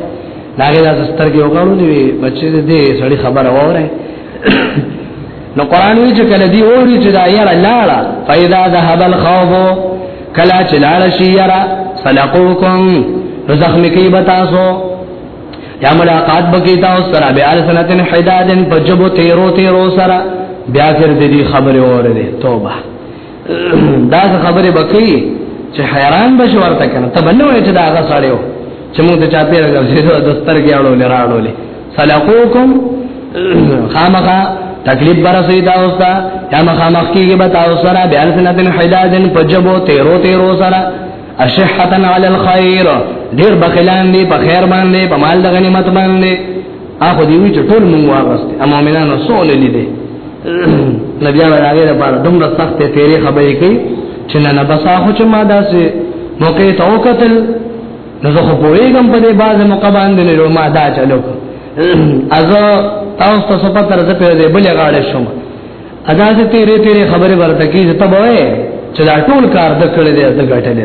داګه داز سترګې وګړو دی بچې دې سړی خبر اوره نو قران وی چې کله دی اوري چې دا یاره لاړه فاذا ذهب الخوف کلا چې لاړه شي یاره سلقوکم نو زخم کی بتاسو یا ملاقات بکی تاسو سره بیا سنتن حدادن پجبو تیرو تیرو سره بیا تر دې خبره اوره توبه دا خبره بکی چې حیران بشو ورته کنه ته بنه وای چې دا هغه سړیو چې موږ ته چا پیر غوښتي دا دستر کې اړول راړول سلقوکم خامخا تکلیف بر سي دا اوستا یا مخامخ کیږي به تاسو سره بیا سنتن حدادن پجبو تیرو تیرو سره اشحتن علی الخير ډیر بخیلان دي په خیر باندې په مال د غنیمت باندې اخو دی وی چې ټول مونږ واغست ا مؤمنانو سول لیدې نبی هغه هغه لپاره دومره سخت تیرې خبرې کوي چې نه نه بس اخو چې ما داسې موقع ته وکتل نو زه خو پوهیږم په دې باز موقع باندې نه ما دا چلو از تاسو ته سپه تر ځه په دې بل غاړې شوم ادا چې تیرې تیرې خبرې ورته کیږي ته به چې دا ټول کار د کړې دې د غټلې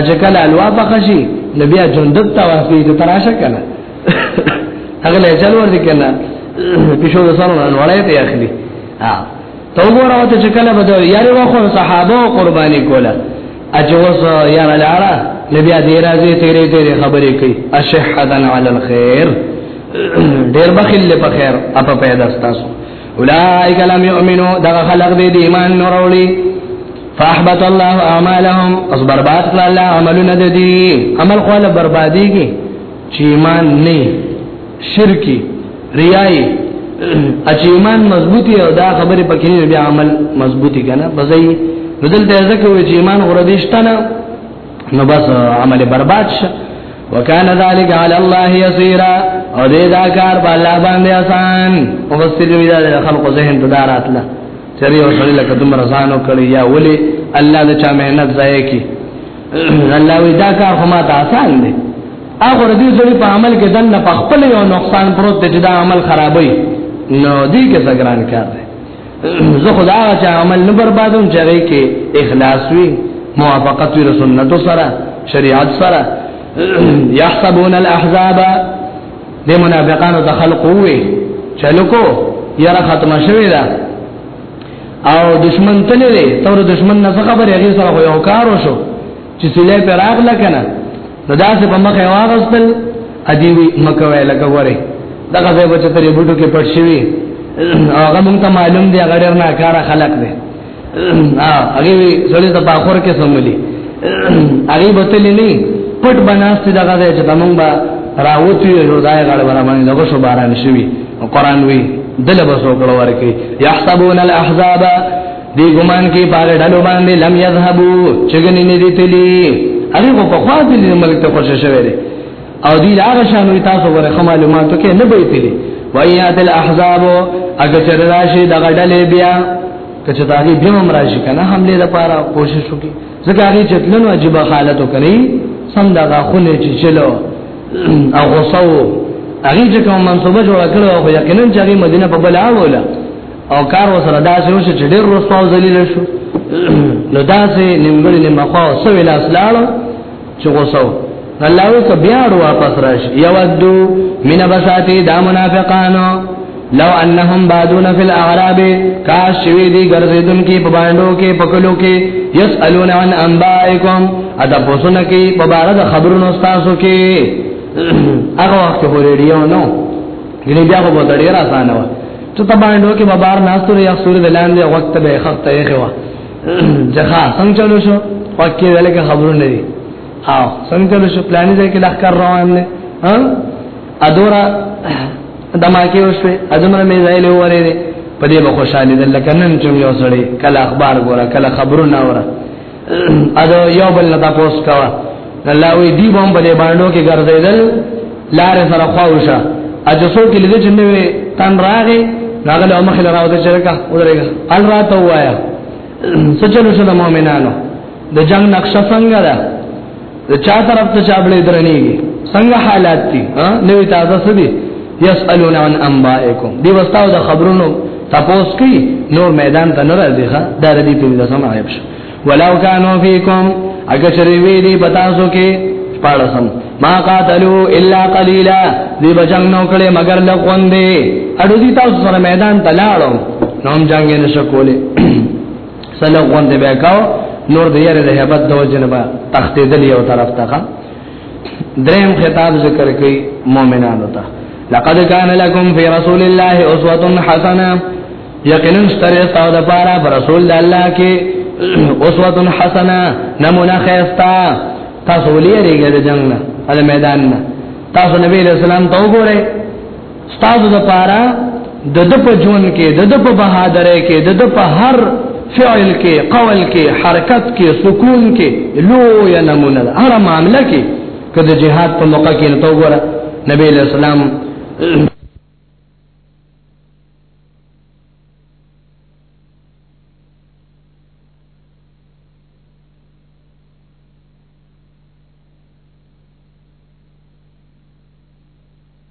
اجکل الوا بخشي نبي جندب توافي د تراشه کله هغه له چل ور دي کله پښو د سره نه وړای ته اخلي ها تو ګوره ته چې کله بده یاري واخو صحابه قرباني کوله اجوز یا لالا نبي دې راځي تیرې تیرې خبرې کوي اشهدن علی الخير ډیر بخیل په خیر اپ پیدا تاسو اولئک لم یؤمنو دغه خلق دې دی ایمان نورولی فاحبط الله اعمالهم اس برباد کړ الله عملونه دې عمل خو له بربادي کې چې ایمان نه شرکی ریای اچې ایمان مضبوطی او دا خبره پکې بیا عمل مضبوطی کنه بځای بدل ته ځکه چې ایمان غوړ دې شته نه نو بس عمل برباد شه وکانه ذالک علی الله یسیرا او دې دا کار په الله باندې آسان او مستری وی دا خلق ذهن ته دارات لا چری او شری لکه تم رسانو کړی یا ولی الله د چا مهنت ځای کی الله وی دا کار هم آسان دی هغه دې سړي په عمل کې دنه په خپل یو نقصان پروت دی چې دا عمل خرابوي نو دې کې څنګه کار دی زه خدا چې عمل نه بربادوم چې هغه کې اخلاص وي موافقت وي سنت سره شریعت سره يحسبون الاحزاب د منافقانو د خلقو وي چلوکو یاره ختم شوی دا او دشمن تللی تور دشمن نه خبر هغه سره یو کار وشو چې سله پر راغله کنه نو دا څه په مخه واغستل ادیوی مکه وای لکه وره دغه ځای بچ ترې بوټو کې پټ شوی هغه مونږ ته معلوم دی هغه ډېر ناکاره خلق دی هغه سړی ته په اخر کې سملی هغه بتلې نه پټ بناست دغه ځای چې تمون با راوتی یو ځای غړ ور باندې دغه شو باران شوی قرآن وی دله بسو کړه ورکی یحسبون الاحزاب دی ګمان کې پاره ډلو باندې لم یذهبو چګنی نه دی تلی هغه په خوا دې ملک ته خوشاله شوی دی او دی هغه شانو تاسو ورخه معلوماتو کې نه به تلی وایات الاحزاب اګه چر راشي د غډلې بیا کچ داږي بیا هم راشي کنه حمله د پاره کوشش وکي ځکه هغه چتلنو عجیب حالت وکړي سم دا غاخونه چې چلو او غصو هغه چې کوم منصوبه جوړ کړو او یقینا چې هغه مدینه په بل اړه او کار وسره داسې وشو چې ډېر رسوا ذلیل شو نو داسې نیمګړي نیمخوا او سوي لاس لاړو چې غوسو الله وی سبیاړو واپس راش یودو من بساتی دا منافقانو لو انهم بادون فی الاعراب کاش شوی دی ګرځیدون کې په باندو کې پکلو کې یسالون عن انبائکم ادا پوسونه کې په بار د خبرونو تاسو کې هغه وخت په ریډیو نو ګنې بیا په ډیر اسانه و ته تباین وکي به بار ناستو یا سورې دلاندې وخت به خخت یې خوا ځخه څنګه چلو شو وکي دلته خبرونه دي او څنګه چلو شو پلان دې کې لخر روان دي ها ادورا دماکه وشوي ادمره مې ځای له وره دي په دې به خوشاله دي لکه نن چې یو سړی کله اخبار ګوره کله خبرونه وره ادا یو بل نه تاسو کا الله وی دی بم بلې باندې کې ګرځیدل لار سره خواوشه اجسو کې لږ چې نوې تن راغې راغله او مخله راو دې چرګه ودرېګه ال راته وایا سچلو شو د مؤمنانو د جنگ نقشه څنګه ده د چا طرف ته چابلې درنيږي څنګه حالات دي ها نوې تازه سدي يسالون عن انبائكم دی واستاو د خبرونو تپوس کی نور میدان ته ناراضي ښه دا ردی په دې سم عیب شو ولو کانو فیکم اګه چری وی دی بتاسو کې پاړسم ما قاتلوا الا قليلا دی بجنګ نو کړي مگر لغوندې اډو دي تاسو سره میدان ته لاړو نوم جنگ نشو کولې سلو غوند به کاو نور د یاره د هیبت د وجنه با تختیدل یو طرف ته دریم خطاب ذکر کوي مؤمنانو ته لقد كان لكم في رسول الله اسوه حسنه یقینا ستره تاسو د پاره پر رسول الله کې اسوه حسنه نمونه خيستا تاسو ولې ریګه د جنگ نه د میدان نه تاسو نبی رسول الله ته وګورئ ستاسو د پاره د د په جون کې د د په بهادرۍ کې د د په هر فعل کې قول کې حرکت کې سکون کې لو یا نمونه هر معاملې کې کله جهاد په موقع کې نو وګوره نبی له سلام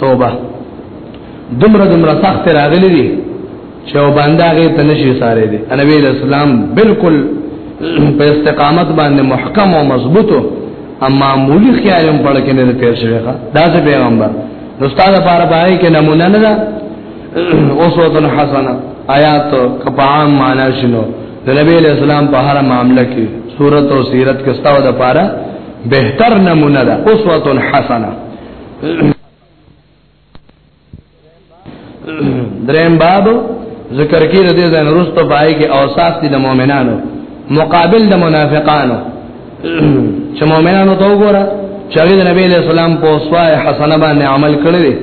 توبه دمر دمر سخت راغلی دی چې او باندې هغه ته نشي ساره دي نبی اسلام بالکل په استقامت باندې محکم او مضبوطو اما مولی خیالم پړ کې نه تیر شوی ښا دا چې پیغمبر نو استاد لپاره پای کې نمونه نه ده اوسوتن حسنه آیات کپام معنا شنو نبی اسلام په هر معاملې کې صورت او سیرت کې استاد لپاره بهتر نمونه ده اسوه حسنه دریم باب ذکر کې د دې ځان وروسته پای کې اوصاف دي د مؤمنانو مقابل د منافقانو چې مؤمنانو ته وګوره چې د نبی له سلام په اسوه حسنه باندې عمل کړی دی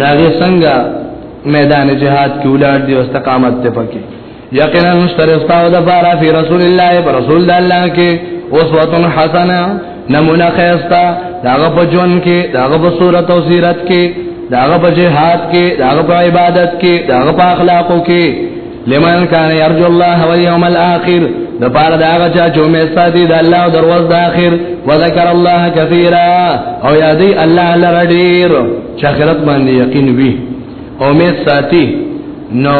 ناغه څنګه میدان جهاد کې ولار دي او استقامت ته پکې یقینا مشترستاو د بارا فی رسول الله پر رسول الله کې اسوه حسنه نمونه خیستا داغه په جون کې داغه په صورت او سیرت کې داغه په جهاد کې داغه په عبادت کې داغه په اخلاقو کې لمن کان یرجو الله والیوم الاخر د پاره دا هغه چې امید ساتي د الله او دروازه د اخر وذكر الله كثيرا او یادی الله لره ډیر چې اخرت باندې یقین وي امید ساتي نو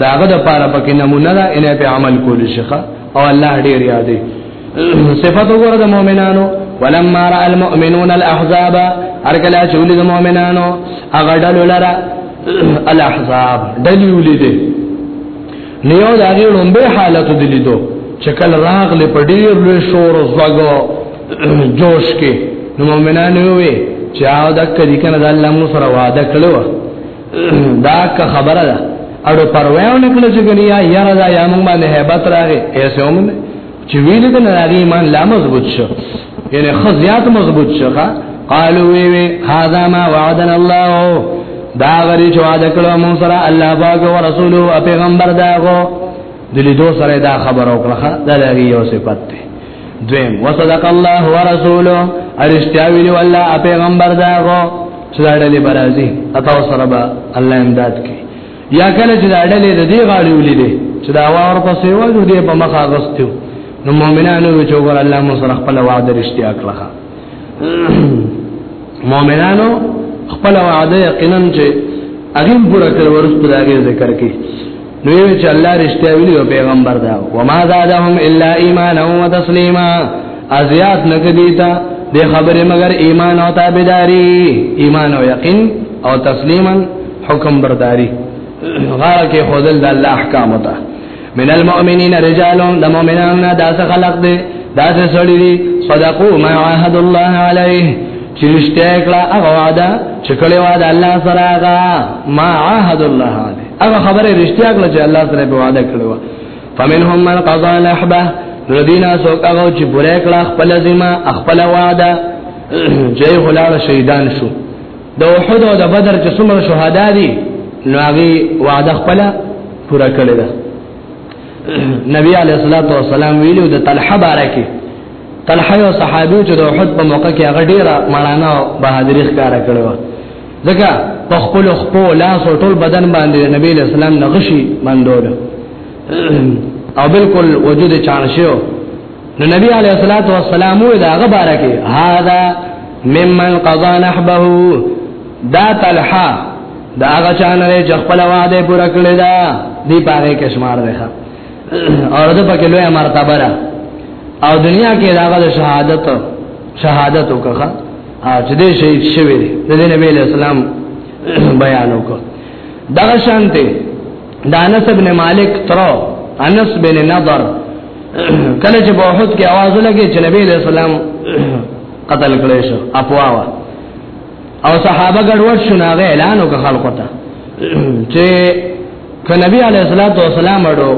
دا هغه د پاره پکې نمونه ده ان په عمل کول شي او الله ډیر یادې صفات وګوره د مؤمنانو ولما را المؤمنون الاحزاب ارکلا چول د مؤمنانو هغه ډلو لره الاحزاب دلی ولیدې نیو دا غي لومبه حالت دلیدو چې کله راغله په ډیر لوی شور او زوګو جوش کې نو مؤمنانو وي چې دا کدي کنه د الله مو سره وعده کړو دا که خبره ده اړو پروايو نکړه چې ګنیا یاره دا یا موږ باندې hebat راغې ایسه هم نه چې ویل د ناغي ایمان لا مضبوط شو یعنی خزیات مضبوط شو قالو وی وی هاذا ما وعدنا الله دا غری چې وعده کړو مون سره الله پاک او رسول او پیغمبر داغو دلی دو سره دا خبر او کړه دا لري یو صفت دویم وصدق الله ورسوله ارشتیا ویلی والله پیغمبر داغو چې دا ډلې برازي اته سره به الله امداد کوي یا کله چې دا ډلې د دې غاړې ولې دي چې دا وار په سیوا د دې په مخه غستو نو مؤمنانو چې وګور الله مو سره خپل وعده رښتیا کړه مؤمنانو خپل وعده یقینا چې اغیم پورا کړ ورسته دا ذکر کوي نو یې چې الله رښتیا ویلي او پیغمبر دا وما زادهم الا ایمانا وتسلیما ازیات نګدیتا د خبره مگر ایمان او تابعداري ایمان او یقین او تسلیما حکم برداري غار کې خدل د الله احکام وتا من المؤمنین رجال د مؤمنانو داس خلق دي داس سړي دي صدقوا ما عهد الله عليه چې رښتیا کړه هغه وعده چې کړی وعده الله سره هغه ما عهد الله عليه هغه خبره رښتیا کړه چې الله سره په وعده کړو فمنهم من قضى نحبه ردینا سوک هغه چې پوره کړه خپل ذمہ خپل وعده جای هلال شهیدان شو د احد او د بدر چې څومره شهدا دي نو هغه وعده خپل پوره کړی ده نبی علیہ الصلوۃ والسلام ویلو د طلحه بارکه طلحه یو صحابي چې د احد په موقع کې هغه ډیره مړانه او بهادری ښکارا کړو ځکه په خپل خپو لاس او ټول بدن باندې نبی له سلام نه غشي مندول او بالکل وجود چان شو نو نبی علیہ الصلوۃ والسلام دا غبره کې هاذا ممن قضا نحبه دا تلحا دا هغه چانه چې خپل وعده پوره کړی دا دی پاره کې شمار دی او دا پکې لوی مرتبه را او دنیا کې دا غل شهادت شهادت وکړه چې دې شهید شوی دی د نبی له سلام بیان وکړ دا شانته د انس ابن مالک تر انس بن نضر کله چې په وحد کې आवाज لګی چې نبی له سلام قتل کړی شو اپواوا او صحابه ګډوډ شو نه اعلان وکړ خلکو ته چې کله نبی علیه الصلاۃ والسلام اړو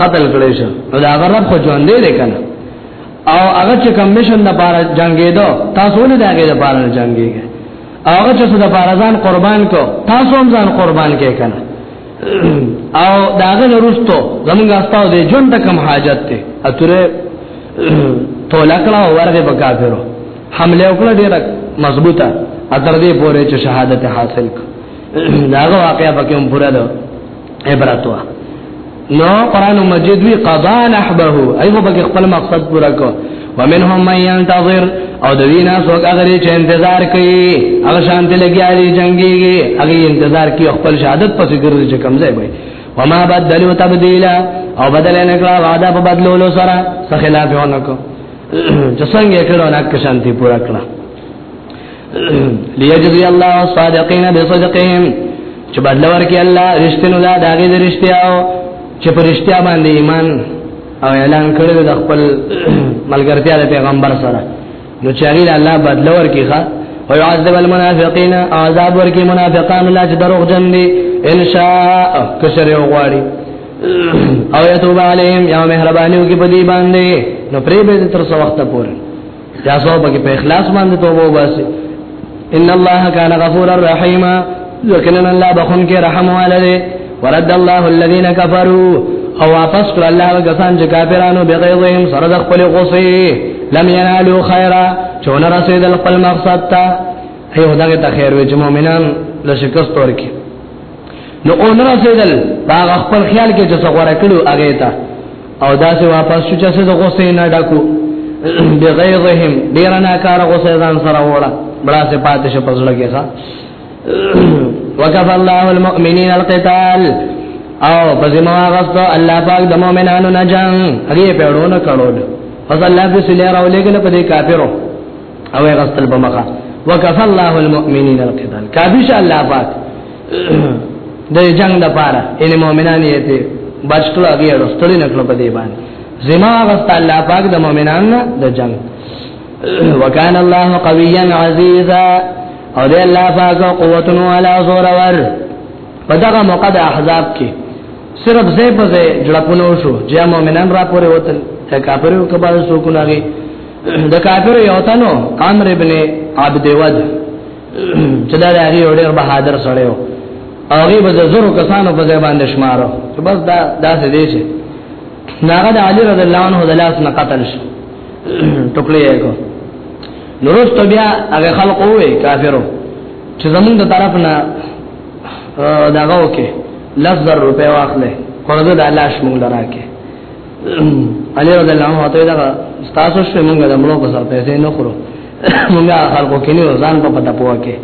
قتل کړی شو دا غرب خو ژوند دی کنه او هغه چې کمشن د بار جنگیدو تاسو ولې دا غي د بار نه جنگیږي هغه چې د بار ځان قربان کو تاسو هم ځان قربان کې کنه او داغه وروسته زمونږ استاو دې جون ته کم حاجت ته اتره تولا کړه ورغه په کافرو حمله وکړه ډیره مضبوطه اتر دې پوره چې شهادت حاصل کړه داغه واقعیا پکې هم پوره ده عبرت وا نو قران مجید وی قضا نحبه ایو بګ خپل مقصد پورا کو ومنهم من ينتظر او د وینا څوک هغه چې انتظار کوي هغه شانته لګیاري جنگي هغه انتظار کوي خپل شهادت پسې ګرځي چې کم ځای وي وما بدلوا تبديلا او بدل نه کړه وعده په بدلولو سره څه خلاف ونه کو چې څنګه کړه نه شانتي پورا کړه ليجزي الله الصادقين بصدقهم چې بدل ورکړي الله رښتینو دا داګه د رښتیاو چې پر رښتیا باندې ایمان او اعلان کړی د خپل ملګرتیا د پیغمبر سره نو چې هغه الله بدل ورکړي ښا او يعذب المنافقين عذاب ورکړي منافقان لا چې دروغ جن دي ان شاء کشر یو غواړي او يتوب عليهم يا مهربانيو کې بدی باندې نو پرې به تر څو وخت پورې یا سو بګي په اخلاص باندې توبه وباسي ان الله کان غفور الرحیم یقینا الله بخون کې رحم والده ورد الله الذين كفروا او واپس کړ الله غسان چې کافرانو بغیظهم سره د خپل غصې لم ينالوا خيرا چون رسید خپل مقصد ته ایو دغه ته خیر وي چې مؤمنان له شکست ورکی نو اون رسیدل باغ خپل خیال کې چې څو غره کړو هغه ته او دا چې واپس شو چې څه د غوسې نه ډکو بغیظهم ډیر نه کار غوسه ځان سره وړه بڑا سے پاتې شو پزړه کې ښا وکف الله المؤمنین القتال او بزما غصب الله پاک د مؤمنانو نه جنگ هغه پیړونه کړو فصل الله په سلی راو لګل په دې کافرو او غصب په مخه وکف الله المؤمنین القتال کافی ش الله پاک د جنگ د پاره ان مؤمنان یې ته بچ کړو هغه ورستړي نکړو په دې باندې زما غست الله پاک د مؤمنانو د جنگ وکان الله قویا عزیزا او دې الله پاک قوتن ولا زور ور په دغه موقع د احزاب کې صرف زې په زې جړپونو شو چې مؤمنان را پورې وتل ته کافرو کبال سو کو لاګي د کافر یو تنو عمرو ابن عبد ود چې دا هغه یو ډېر بهادر سړی و هغه به زرو کسانو په ځای باندې شمارو چې بس دا داسې دی چې ناغه د علی رضی الله عنه د لاس نه قتل شو ټکلې یې کو نورست بیا هغه خلق وې کافرو چې زمونږ د طرف نه داغه وکي لزر روپے واخلې قرضه د الله شمول راکې علي رضی الله عنه ته دا تاسو شې موږ د مړو په سر پیسې نه خورو موږ خلکو کې نه ځان په پټه پوهه کې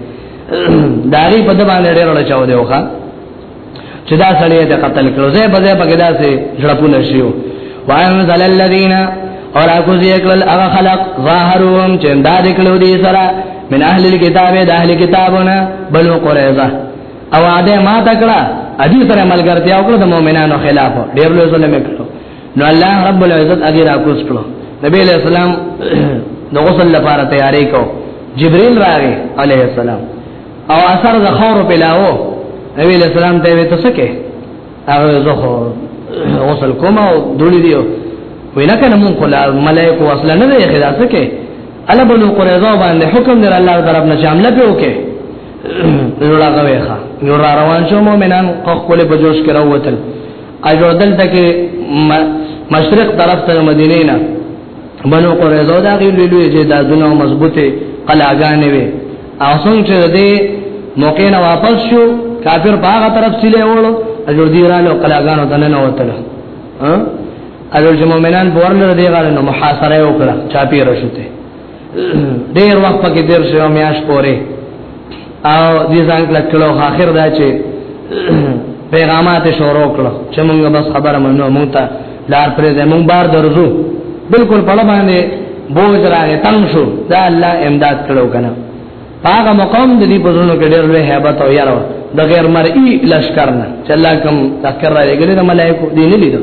داری په دبا نه ډېر لچاو دی وخا چې دا سړی د قتل کړو زه په دې پکې دا سي ژړپونه شيو وایم ذل الذین اور اكو ذکل اغه خلق ظاهرهم چې دا دکلو دي سره من اهل الكتاب د اهل کتابونه بنو قریظه او عاده ما تکړه ادي سره ملګرتیا وکړه د مؤمنانو خلاف ډیر لوی ظلم وکړو نو الله رب العزت اجر اکوس کړو نبی علیہ السلام د غسل لپاره تیاری کو جبريل راغی عليه السلام او اثر د خور په لاو نبی علیہ السلام ته وی تاسو کې هغه زه غسل کوم او دوړي دیو وینا کنه مون کول ملائکه اصلا نه دی خدا څه کې الا بنو قریظه باندې حکم در الله طرف نه شامل پیو کې لوړه غوي ښا نور را روان شو مؤمنان خپل په جوش کې راوتل اجو دلته کې مشرق طرف ته مدینه نه بنو قریظه دا غي لوی لوی جیدادونه او مضبوطه قلاګانې وي او څنګه چې دې موقع نه واپس شو کافر په هغه طرف سیلې وړو اجو دی را لو قلاګانو ته نه وتل ها اجو چې مؤمنان بورل دې غاړه نو محاصره وکړه چاپی رشته ډیر وخت پکې تیر شو میاش پورې او دې ځان کله کلو اخر دا چې پیغامات شروع کړو چې مونږ بس خبره منو مونږ ته لار پرې دې مونږ بار درځو بالکل په باندې بوج راغې تنگ شو دا الله امداد کړو کنه هغه مقام د دې په زړونو کې ډېر لوی hebat او یارو د غیر مرئی لشکر نه چې الله کوم تکرار یې ګلې د ملائکو دې نه لیدو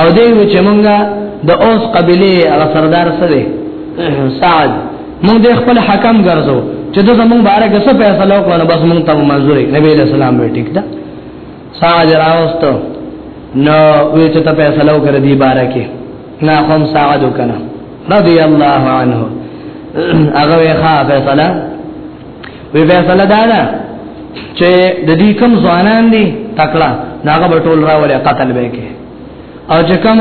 او دی وی چې مونږه د اوس قبيله هغه سردار سره سعد مونږ د خپل حکم ګرځو چې د زمونږ باره کې څه فیصله وکړو بس مونږ ته منظورې نبی له سلام وی ټیک ده سعد راوستو نو وی چې ته فیصله وکړ دی باره کې نه هم سعد وکنه رضی الله عنه هغه وی ښه فیصله وی فیصله دا ده چې د دې کوم ځوانان دي تکړه ناغه بټول راولې قتل به کې او چې کوم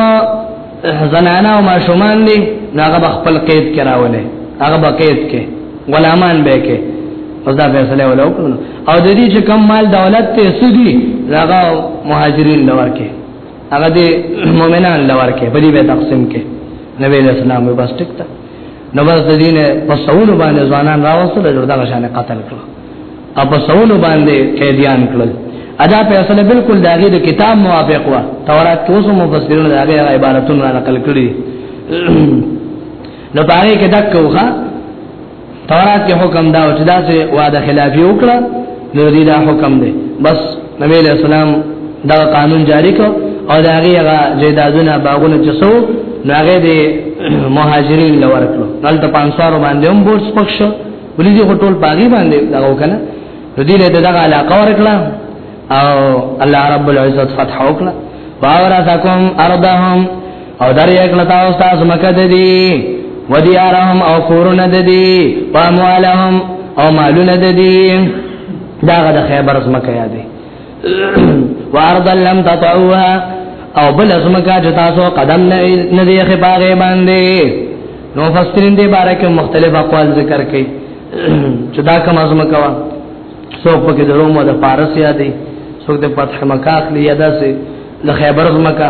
زنانه او ماشومان دي ناغه خپل قید کې راولې هغه به قید کې غلامان به کې اوس دا فیصله ولا وکړو او د دې چې کوم مال دولت ته سودي هغه مهاجرین لور کې هغه دې مؤمنان لور کې په دې به تقسیم کې نبی اسلام به بس ټیک تا نو بس د دین په سوال باندې ځوانان راوستل جوړ دا شان قتل کړ او په سوال باندې قیدیان کړل ادا په اصل بالکل داغه د کتاب موافق و تورات کې اوس مفسرین داغه عبارتونه را نقل کړی نو باندې کې دک وخا تورات کې حکم دا چې دا سه واده خلافي وکړه نو دې دا حکم دی بس نبی له سلام دا قانون جاری کو او دا هغه هغه جیدادونه باغونه چې سو ناغه دې مهاجرین لور کړو نن ته پانسارو باندې هم بورس پښ ولې دې هټول باغی باندې دا وکنه نو دې له دغه علاقه ورکړه او الله رب العزت فتح وکړه باور اتکم ارضهم او دری اکل تاسو تاسو مکه د دې ودیارهم او کورونه د دې پاموالهم او مالونه د دې داغه د خیبر زمکه یادې وارض لم تطعوها او بل زمکه چې تاسو قدم نه دی خې باغې باندې نو فسرین دې باره کې مختلف اقوال ذکر کړي چې دا کوم زمکه وا څوک په کې د روم او د فارس یادې څوک د فتح مکه اخلي یاده سي د خیبر زمکه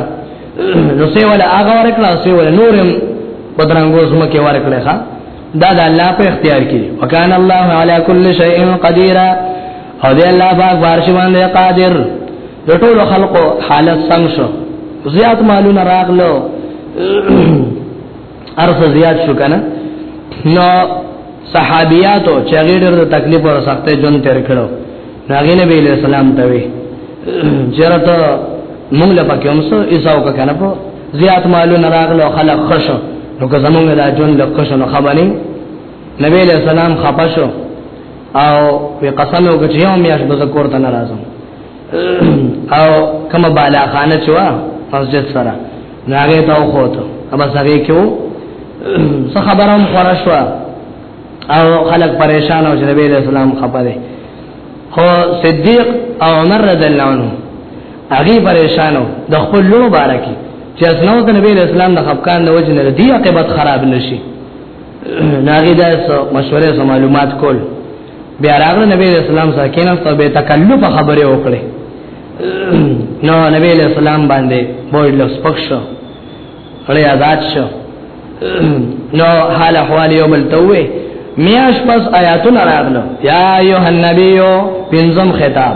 نو سی ولا هغه ورکړه سی ولا نورم بدرنګو زما کې ورکړه ښا دا د الله په اختیار کې وکانه الله علی کل شیء قدیر او دی الله پاک بارش باندې قادر د ټول خلقو حالت څنګه شو زیات مالونه راغلو ارس زیات شو کنه نو صحابياتو چې هغه ډېر تکلیف او سختې جون تیر کړو هغه نبی له سلام ته وی چیرته موږ له پکې هم سو ایساو کا کنه په زیات مالو نه راغلو خلک خوشو نو که زمونږ د جون له خوشو نو خبرې نبی له سلام خپشو او په قسم او چې یو میاش به ذکر ته ناراضم او کوم بالا خانه چوا مسجد سره ناګه تا خو ته ابا سره کېو څه خبرم خورا شو او خلک پریشان او نبی له سلام خبره هو صدیق او عمر رضی الله عنه هغه پریشانو د خپل لور بارکی چې اسنو د نبی له سلام د خفقان د وجه نه دی عاقبت خراب نشي ناګه دا مشورې سم معلومات کول بیا راغله نبی رسول الله سره کېناست او به تکلف خبره وکړي نو نبی له سلام باندې بوج له سپښ کړي آزاد شو نو حال احوال یو بل توې میاش پس آیاتونه راغلو یا ایه النبیو پنځم خطاب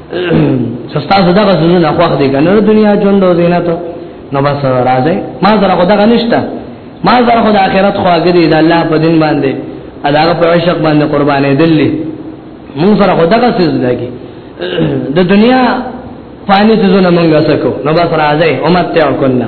سستا صدا غزونه نه خوخ دي کنه دنیا ژوند او زینت نو بس راځي ما زره خدا غنښت ما زره خدا اخرت خواږه دي د الله په دین باندې اداغه په عشق باندې قربانې دلی مون سره خدا غسیز لګي د دنیا فانی ته زونه مونږه سکو نو بس راځي امت ته وکړه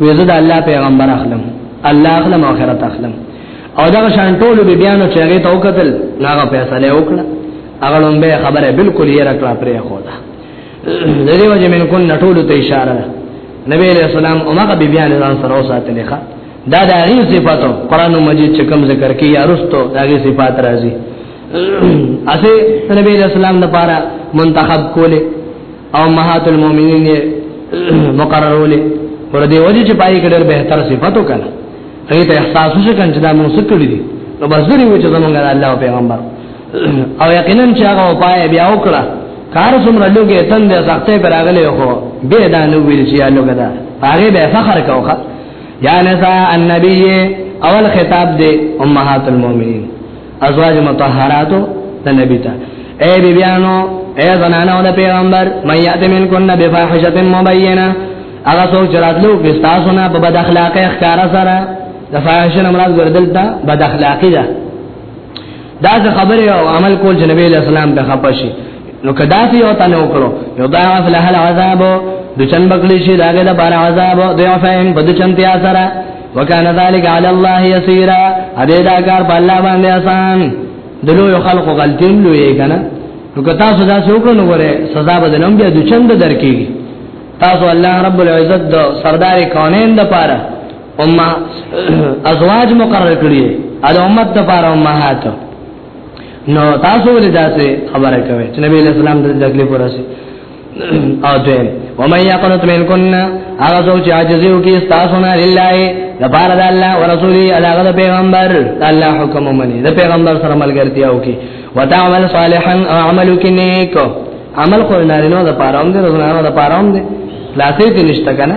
وې زه د الله پیغمبر اخلم الله اخلم اخرت اخلم او دا شان ټول به بیانو چې هغه تو قتل هغه فیصله وکړه هغه لومبه خبره بالکل یې راکړه پرې خو دا د دې وجه من کو نټول ته اشاره ده نبی علیہ السلام اومغه بی بیان ځان سره وساتلې ښا دا د هغه صفاتو قران مجید چې کوم ذکر کې یا رستو د هغه صفات راځي اسه نبی علیہ السلام لپاره منتخب کوله او مهات المؤمنین مقررولې پر دې وجه چې پای کې ډېر بهتر صفاتو کړه هغه ته احساس وشو کنه چې دا موږ څه کړی دي نو بس دې وجه زمونږ الله او پیغمبر او یقینا چې هغه پای بیا وکړه کار څومره لوګي تن دې سختې پر اغلې خو به دا نو ویل چې یا لوګه دا هغه به فخر کوخه یا نساء النبی اول خطاب دې امهات المؤمنین ازواج مطهراتو د نبی ته اے بیبیانو اے زنانو د پیغمبر مې یاد من کن بفاحشه مبینه هغه څوک چې راتلو کې تاسو نه په بد اخلاقی ښکار سره د فاحشه امراض ګرځل ته بد اخلاقی ده دا څه خبره او عمل کول چې نبی اسلام به خپشي نو کدا سی او تنه وکړو یو دا فلح العذاب د چن بکلی شي داګه د بار عذاب دوی فهم بده چنتیا سره وکانه ذالک علی الله یسیرا اده دا کار په الله باندې آسان دلو یو خلق غلطیم لوی کنه نو که تاسو دا څوک نو غره سزا به دنم بیا د چند درکېږي تاسو الله رب العزت د سردار کونین د پاره امه ازواج مقرر کړی اده امت د پاره امهات نو تاسو ولې داسې خبره کوي چې نبی اسلام د تکلیف ورسې او دویم ومن یقنط منکن هغه څوک چې عاجزي وکي تاسو نه لله لپاره د الله او رسولي علاوه د پیغمبر الله حکم مني د پیغمبر سره ملګرتیا وکي وتعمل صالحا او عمل کنيک عمل خو نارینه د پاره هم دي رزنانو د پاره هم دي لاسې دې نشته کنه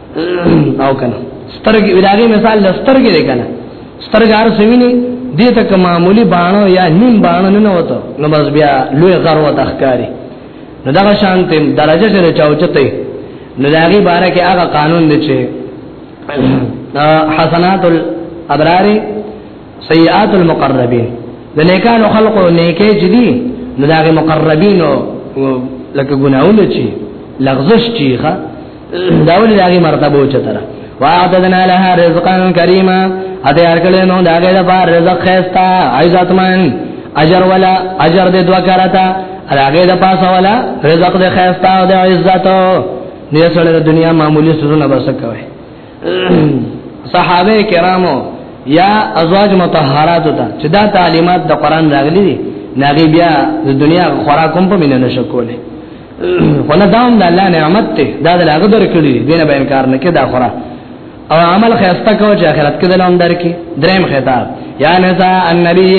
او کنه سترګې وداګي مثال د سترګې دی کنه سترګې هر سویني دې ته کوم معمولی باڼو یا نیم باڼو نه وته نو بس بیا لوی غر وته ښکاری نو دا شانته درجه سره چاوچته نو داګي باره کې هغه قانون دی چې حسنات الابرار سیئات المقربین د نیکانو خلقو نیکه جدي نو داګي مقربینو لکه ګناونه چی لغزش چیخه دا ولې داګه مرتبه وچتره واعتدنا لها رزقا کریما اته ارکلې نو داګه د بار رزق خستا عزتمن اجر ولا اجر دې دوا کرتا هغه د پاسه ولا رزق دې خستا او د عزت دې سره د دنیا معمولی سونه بس کوي صحابه کرامو یا ازواج مطهرات ته چې دا تعلیمات د قران راغلي دي ناغي بیا د دنیا خوراکوم په مینه نشو کوله ولا دام د الله نعمت ته دا د هغه درکړي دینه به انکار نه کړي دا خورا او عمل خیسته کو چې آخرت کې دلوم درکې دریم خطاب یا نساء النبی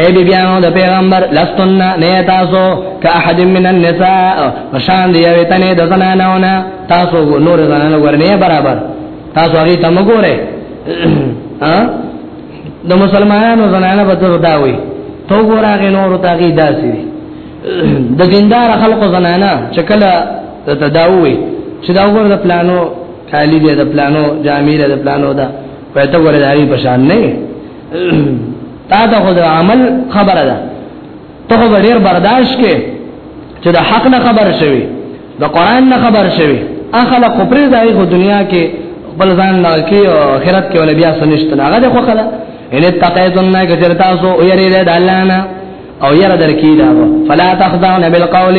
اے بی بیانو د پیغمبر لستن نه تاسو که احد من النساء وشان دی یو تنه د زنانو نه تاسو نور زنانو ورنه برابر تاسو هغه تم ګوره ها د مسلمانانو زنانه بدر داوي تو ګوره هغه نور تاګي داسي د دیندار خلق زنانا چې کله تداوي چې دا وګور د پلانو خالی دی د پلانو جامع دی د پلانو دا پته ګوره دایي په شان نه تا ته خو د عمل خبره ده ته خو ډیر برداشت کې چې د حق نه خبر شوی د قران نه خبر شوی اخلا خبره دای خو دنیا کې بل ځان نه کې او آخرت کې ول بیا سنشت نه هغه خو خلا ان تقیتن نه کثرتا سو یری له دالانا او یره درکی دا فلا تخضعن بالقول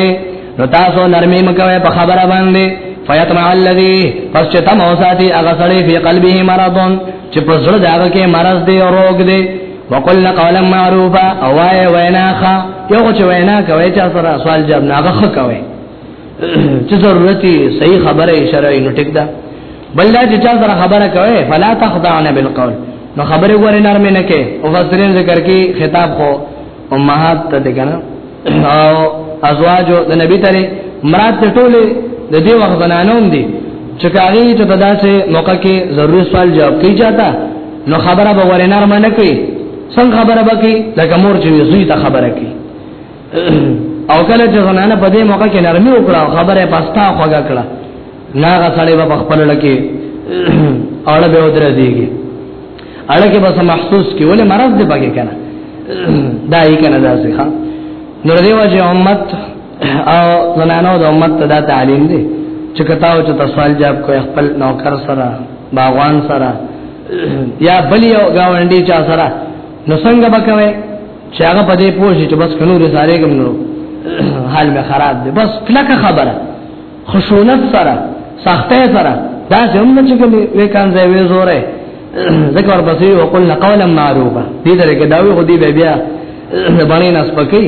نو تاسو نرمي مکوي په خبره باندې فیتمع الذی پس چې تم اوساتی هغه سړی په قلبه مرضون چې په زړه داغه کې مرض دی او روغ دی وقلنا قولا معروفا او وای وینا خا یو چې وینا کوي چې سره سوال جواب نه هغه کوي چې ضرورتي صحیح خبره شرعي نو ټیک ده بل دا چې چا سره خبره کوي فلا تخضعن بالقول نو خبره غوړې نرمه نه کې او فسرین ذکر کې خطاب خو امهات ته دي کنه او ازواج د نبی ترې مراد ته ټوله د دې وخت زنانوم دي چې کاږي چې په داسې موقع کې ضروري سوال جواب کوي چاته نو خبره به غوړې نرمه نه کوي څنګه خبره به کوي لکه مور چې زوی ته خبره کوي او کله چې زنانه په دې موقع کې نرمي وکړه خبره پستا خوګه کړه ناغه سړی په خپل لکه اړه به ودره دیږي اړه کې بس محسوس کې ولې مرض دی پکې کنه دا یې کنه دا څه ښا نور دی واجه امت او زنانه د امت ته دا تعلیم دی چې کتاو چې تسوال جواب کوي خپل نوکر سره باغوان سره یا بل یو گاونډي چا سره نو څنګه بکوي چې هغه په دې پوه شي چې بس کلو رساره کوم نو حال به خراب دی بس کلکه خبره خشونت سره سختۍ سره دا چې هم نه چې کوم وکان ځای وې زوره ذکر بصیر وقلنا قولا معروفا دې درې کې دا وی خو دې بیا باندې نس پکې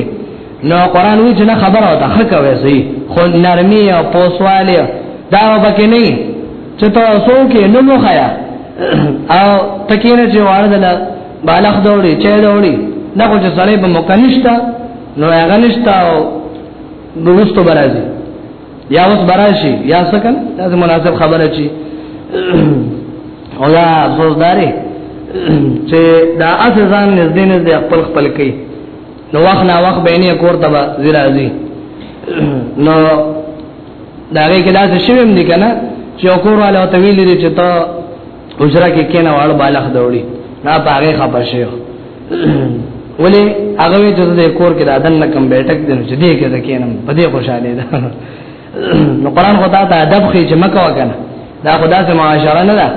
نو قران وی چې نه خبره او تخ کوي سي خو نرمي او پوسواله دا وبکې نه چې تاسو کې نو مخیا او تکینه چې وارد بالغ دوړي چې دوړي دا خو چې سړی په موقع نشتا نو هغه نشتا او نورستو برازي یا اوس براشي یا سکن دا مناسب خبره چی او یا افسوس داري چې دا اساسان نږدې نږدې خپل خپل کوي نو وخت نا وخت بینه کور ته زیرازي نو دا هغه کلاس شوم دي کنه چې کور والا ته ویل دي چې ته حجره کې کینه واړ بالغ دوړي نا باغې خبر شي ولې هغه وی چې د کور کې د ادن نه کم بیٹک دین چې دې کې د کینم په دې خوشاله ده نو قران خدا ته ادب خې چې مکه وکنه دا خدا سره معاشره نه ده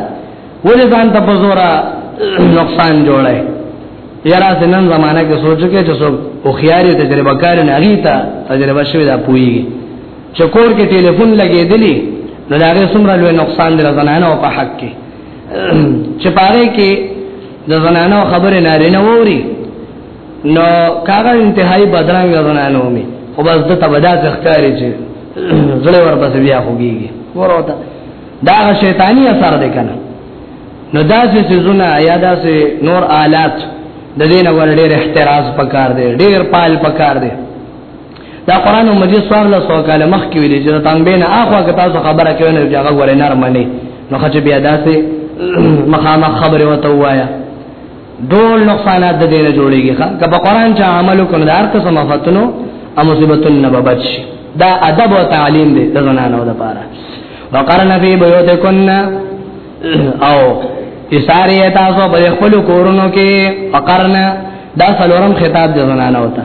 ولې ځان ته په زورا نقصان جوړه یرا سنن زمانہ کې سوچو کې چې څوک او خياري تجربه کار نه اړیتا تجربه شوی دا پوي چې کور کې ټلیفون لګېدلی نو دا هغه څومره لوی نقصان دی زنانه او په حق کې چې پاره کې د زنانه خبره ناری نه ووري نو کاغه انتهایی بدرنګ زنانه ومي خو بس د تبدا ځخکاری چې زړه ورپسې بیا خوږيږي وروته دا شیطانی اثر دی کنه نو دا چې زونه یا دا چې نور آلات د دین ور ډېر احتراز پکار دی ډېر پال پکار دی دا قران مجید سوار له سو کاله مخ کې ویل چې تنگ بین اخوا که تاسو خبره کوي نو هغه ورې نار مني نو خچ بیا داسې مخامه خبره وته وایا ډول نقصانات د دې نه جوړيږي ښا که په قران چا عمل وکړ دا ارته سم فتنو او مصیبتن نه بچ دا ادب او تعلیم دې د زنانو لپاره وقرن فی بیوتکن او اساری تاسو په خپل کورونو کې وقرن دا څلورم خطاب د زنانو ته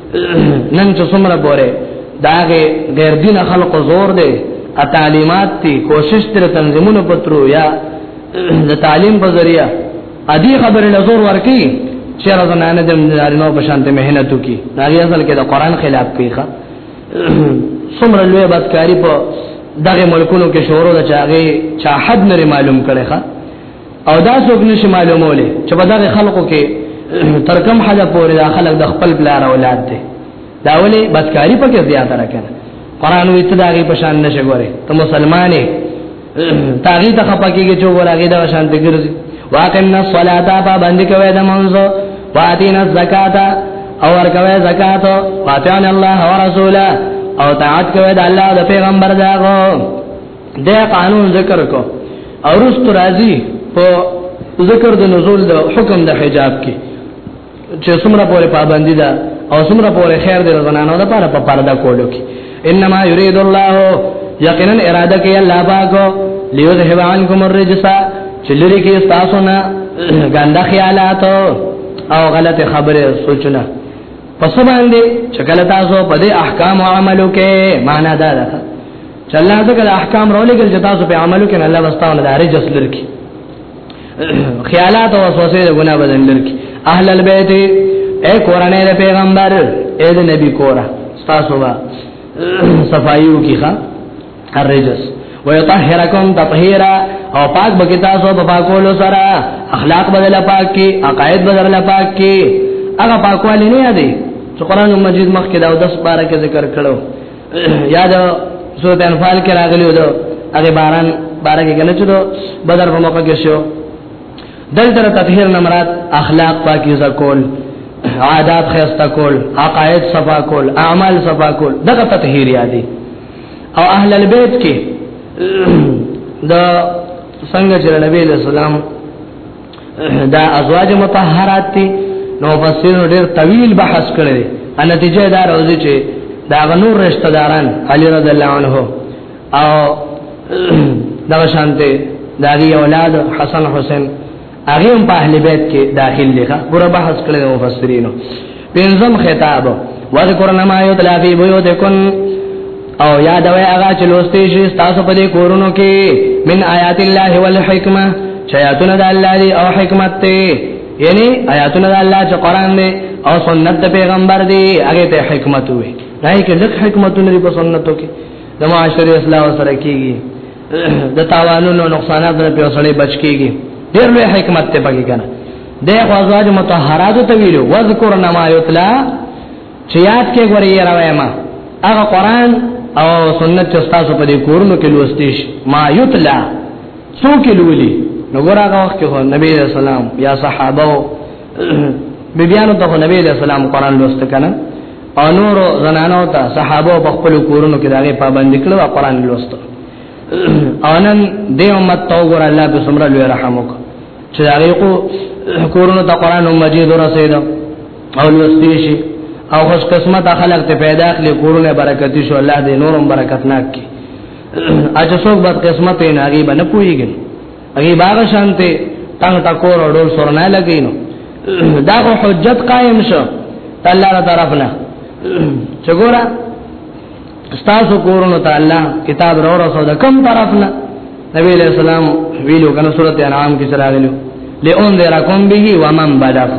نن چې څومره بوره داغه غیر دین خلق زور دی ا تعلیمات تی کوشش تر تنظیمونو پترو یا د تعلیم په ذریعہ ا دې خبره لزور ورکی چې راځنه نه دم نارینو په شانته مهنت وکي دا غي اصل کې د قران خلاف کوي ښا څومره لوی بدکاری په دغه ملکونو کې شورو د چاغي چا حد نه معلوم کړي ښا او دا څوک نشي معلوموله چې په دغه خلکو کې تر کوم حد پورې دا خلک د خپل بلار اولاد دي دا ولې بدکاری پکې زیاته راکنه قران وی ته داږي په شان نشه ګوره ته مسلمانې تاغي ته خپکیږي چې ورغه دا شان ته ګرځي واقمنا الصلاه پابند کوي د منځ واتینا الزکات او ور کوي زکات واتینا الله ورسوله او طاعت کوي د الله د پیغمبر داغو د قانون ذکر کو او رست راضی په ذکر د نزول د حکم د حجاب کې چې څومره پورې پابندي ده او څومره پورې خیر د زنانو لپاره په پرده کولو کې انما یرید الله یقینا اراده کوي الله پاک لیذهب عنکم الرجس چې لري کې تاسو نه ګنده خیالات او غلط خبره سوچنه پس باندې چې کله تاسو په دې احکام عملو کې معنا ده چې الله ځکه د احکام راولېګل چې تاسو په عملو کې الله واستاونه د رجس لرکی خیالات او وسوسې د ګناه بدن لرکی اهل البيت اے قرانه د پیغمبر اے د نبی کورا تاسو وا صفایو کی ښا الرجس ويطهركم تطهيرا او پاک بکی تاسو په پاکولو سره اخلاق بدل پاک کی عقاید بدل پاک کی هغه پاکوالی نه یادې چې قران مجید مخکې دا د 10 بار کې ذکر کړو یا د سورته انفال کې راغلی و هغه باران باران کې کنه چلو بدر په موقع کې شو دلته تطهیر نه مراد اخلاق پاکیزه کول عادات خسته کول عقاید صفا کول اعمال صفا کول دغه تطهیر یادي او اهل البيت کې د څنګه چې نبی له سلام دا ازواج مطهرات دي نو فسرو ډېر طويل بحث کړی ان نتیجه دا راوځي چې دا غنور رشتہ داران علي رضی الله عنه او دا شانته دا دی اولاد حسن حسین هغه په اهل بیت کې داخل دي ښه پورا بحث کړی مفسرینو پنځم خطاب وذکرن ما یتلا فی بیوتکن او یادوي هغه چې لوستي شي تاسو په دې کورونو کې من آیات الله والحکمه شیاطون د الله دی او حکمت ته یعنی آیاتون د الله چې قران دی او سنت پیغمبر دی هغه ته حکمت وي راي کې لږ حکمتونه لري په سنتو کې د معاشري اصلاح سره کیږي د تاوانونو نقصانات نه په وسړې بچ کیږي ډېر لوی حکمت ته پګی کنه د ازواج مطهرات ته ویلو وذکر نما یتلا چې یاد کې غوري راوي ما هغه قران او سنت چې تاسو په دې کورونو کې لوستیش ما یتلا څوک لولي نو ګور هغه وخت کې نبی رسول الله یا صحابه بیبیانو ته نبی رسول الله قران لوست کنه او نور زنانو ته صحابه په خپل کورونو کې داغه پابند کړو قرآن لوست انن د امت تو ګور الله په سمره لوی رحم وک چې داغه کو کورونو ته قرآن مجید ورسېد او لوست شي او خوش قسمت خلق ته پیدا اخلي کورونه برکت شو الله دې نورم برکت ناک کی اجه څوک بد قسمت نه غیب نه پويږي اګي باغ شانته تنگ ټکور او ډول سور نه لګینو دا خو حجت قائم شو الله تعالی طرفنا چګورا استاسو کورونو ته الله کتاب رو رسو د کم طرفنا نبی علیہ السلام ویلو کنه سورته انعام کې سره غلو لئنذرکم به ومن بلغ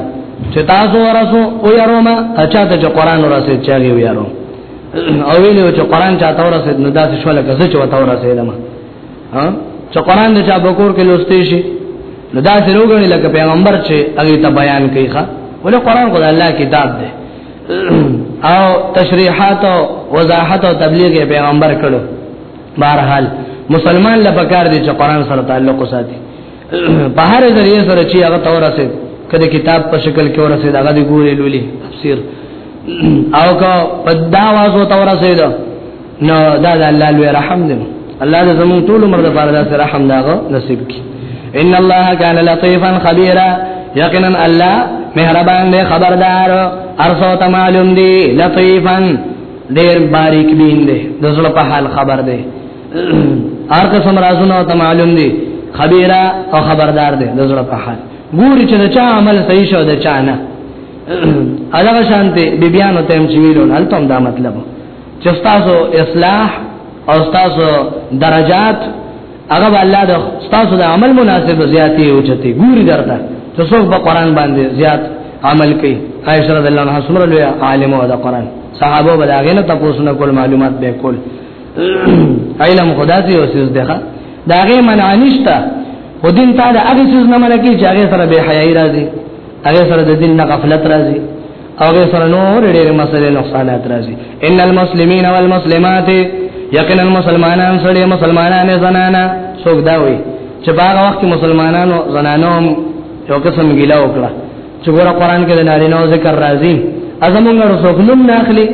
چې تاسو ورسو او يروما اچا ته چې قران ورسې چاغي ويرو او ویلو چې قران چاته ورسې نو داسې شو لکه چې وته ورسې دما ها چې قران د چا بکور کې لوستې شي نو دا سره وګڼي لکه پیغمبر چې هغه ته بیان کوي ښا ولې قران خدای الله کتاب دی او تشریحات او وضاحت او تبلیغ پیغمبر کړو بهرحال مسلمان لا پکار دي چې قران سره تعلق وساتي په هر ذریعہ سره چې هغه تورسه کله کتاب په شکل کې ورسه دا غدي ګورې لولي تفسیر او کا پداوازو تورسه نو دا د الله لوی رحم دی الله د زمون ټول عمر د پاره د رحم داغه نصیب کی ان الله کان لطیفا خبیرا یقینا الله مهربان دی خبردار ارسو ته معلوم دی لطیفا ډیر باریک بین دی د زړه په حال خبر دی ارکه سم رازونه ته معلوم دی خبیرا او خبردار دی د زړه په حال ګوري چې چا عمل صحیح شو د چا نه هغه شانته بیبيانو تم چې ویلو هلته دا مطلب چې تاسو اصلاح او تاسو درجات هغه الله د تاسو د عمل مناسب زیاتې او چته ګوري درته چې څوک په قران باندې زیات عمل کوي عائشہ رضی الله عنها سمره لوی عالم او د قران صحابه به هغه نه تاسو نه کول معلومات به کول علم خدا دې او سیس ده دا غي منع نشته خو دین ته د هغه څه نه منکه چې هغه سره به حیاي راځي هغه سره د دین نه غفلت راځي او به سره نور ډېر مسلې نقصانات راځي ان المسلمین والمسلمات یقینا مسلمانان سره مسلمانانه زنانا څوک دا وي چې باغ وخت مسلمانانو زنانو یو قسم ګیلا وکړه چې ګوره قران کې د نارینه ذکر راځي ازمونږ رسول نوم ناخلي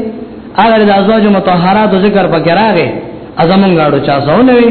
اگر د ازواج مطهرات ذکر پکې راغی ازمونږ اړو چا ځونه وي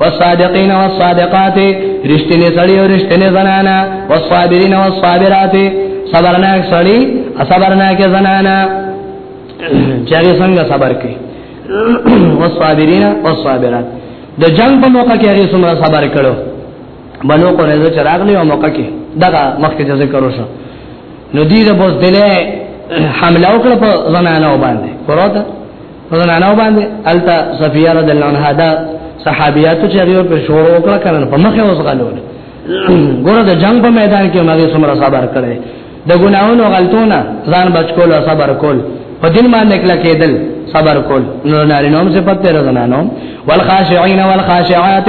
والصادقين والصادقات رشتنی سړی او رشتنی زنانا والصابرين والصابرات صبرناک سړی صبرناک زنانا چاغه څنګه صبر کوي والصابرين والصابرات د جنگ په موقع کې هغه څومره صبر کړو بنو قریظه چراغ نه موقع کې دغه مخکې ذکر وشو نو دې د بوز دله حمله وکړه په زنانه باندې پروت په نانو باندې التا صفیه رضی الله عنها دا صحابيات چې هغه په شور وکړه کړن په مخه اوس غلول ګوره د جنگ په میدان کې هغه څومره صبر کړي د ګناونو غلطونه ځان بچ کول او صبر کول په دین باندې کله کېدل صبر کول نو نارینوم صفت ته رضنانو والخاشعين والخاشعات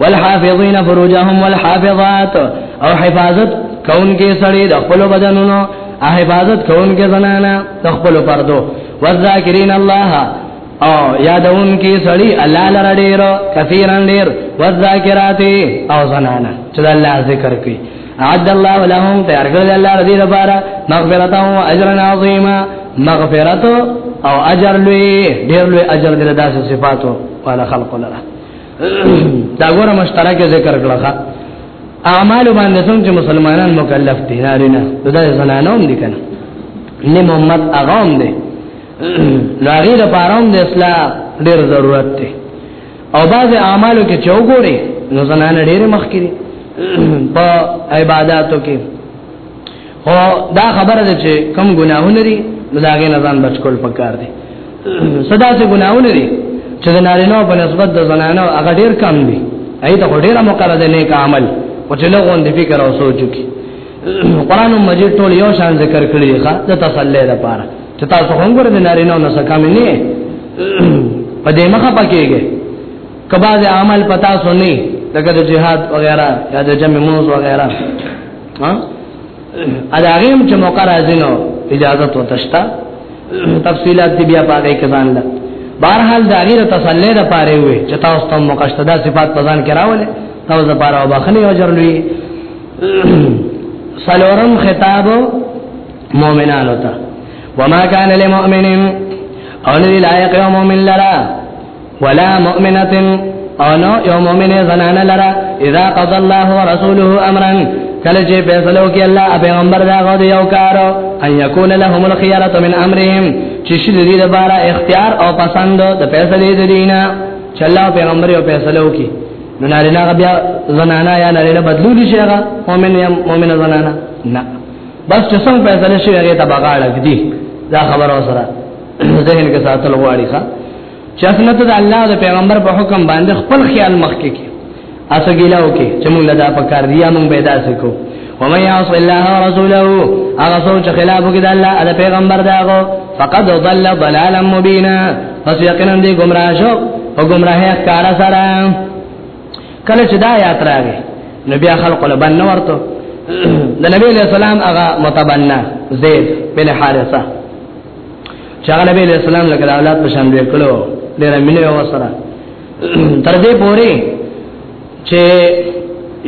والحافظین فروجهم والحافظات او حفاظت کونکي سړي د خپل بدنونو او حفاظت کونکي زنانا د خپل پردو والذاکرین الله او یادون کې سړي الله لره ډېر کثیرن ډېر والذاکرات او زنانا چې الله ذکر کوي عد الله لهم تیار کړل الله رضی لپاره مغفرت او اجر عظیما مغفرت او اجر لوی ډېر لوی اجر دې داسې صفاتو والا خلق لره دا ګوره مشترک ذکر کړه اعمال باندې څنګه چې مسلمانان مکلف دي نارینه دا زنانه هم دي کنه نیم امت اغام دي لاغي د پاروم د اسلام ډیر ضرورت دی او بعض اعمالو کې چوغوري نو زنانه ډیر مخکې په عبادتو کې او دا خبره ده چې کم ګناهونه لري نو دا غي نزان بچ کول پکار دي صدا چې ګناهونه لري چې د نارینه په نسبت د زنانه هغه ډیر کم دي ایت خو ډیره مقرره ده نیک عمل او چې له غوندې فکر او سوچ کی قران مجید ټول یو شان ذکر کړی ښا د تسلی لپاره چې تاسو هم ګور د نارینه نو څه کم نه په دې مخه پکېږي کبا د عمل پتا سو نه لکه د جهاد وغیرہ یا د جمع موز وغیرہ ها ادا غیم چې موقع راځي نو اجازه تو تشتا تفصيلات دی بیا پاره کې ځان لا بهرحال دا غیر تسلی ده پاره وي چې تاسو ته موقع شته دا صفات پزان کراوله تاسو د پاره وبخنه او جرلوي سلورم خطاب مؤمنان ہوتا وما كان لمؤمن اولي لا يقوم من لرا ولا مؤمنه او نو یو مؤمنه زنان لرا اذا قضى الله ورسوله امرا کله چې فیصلو کې الله پیغمبر دا غو یو کار ان یکون لهم الخيره من امرهم چې شې دې لپاره اختیار او پسند د فیصلې د دینه چې الله پیغمبر یو فیصلو کې نو نارینه بیا زنانا یا نارینه بدلول شي هغه مؤمن یا مؤمنه زنانا نه بس چې څنګه فیصله شي هغه تبغاړه دي دا خبر اوسره ذهن کې ساتل غواړي ښا چاسنه ته د الله او د پیغمبر په حکم باندې خپل خیال مخکې کې اسه ګیلاو کې چې موږ لدا په کار دی موږ به داسې کو ومن يعص الله ورسوله هغه سوچ خلاف کې د الله او پیغمبر داغو فقد ضل ضلالا مبینا پس یقینا دی گمراه شو او گمراه کار سره کله چې دا یاد راغی نو بیا خلق له بن ورته د نبی له سلام هغه متبنا زید بن حارثه چې هغه نبی اسلام لکه د اولاد په شان دی کړو ډېر مینه و سره تر دې پوري چې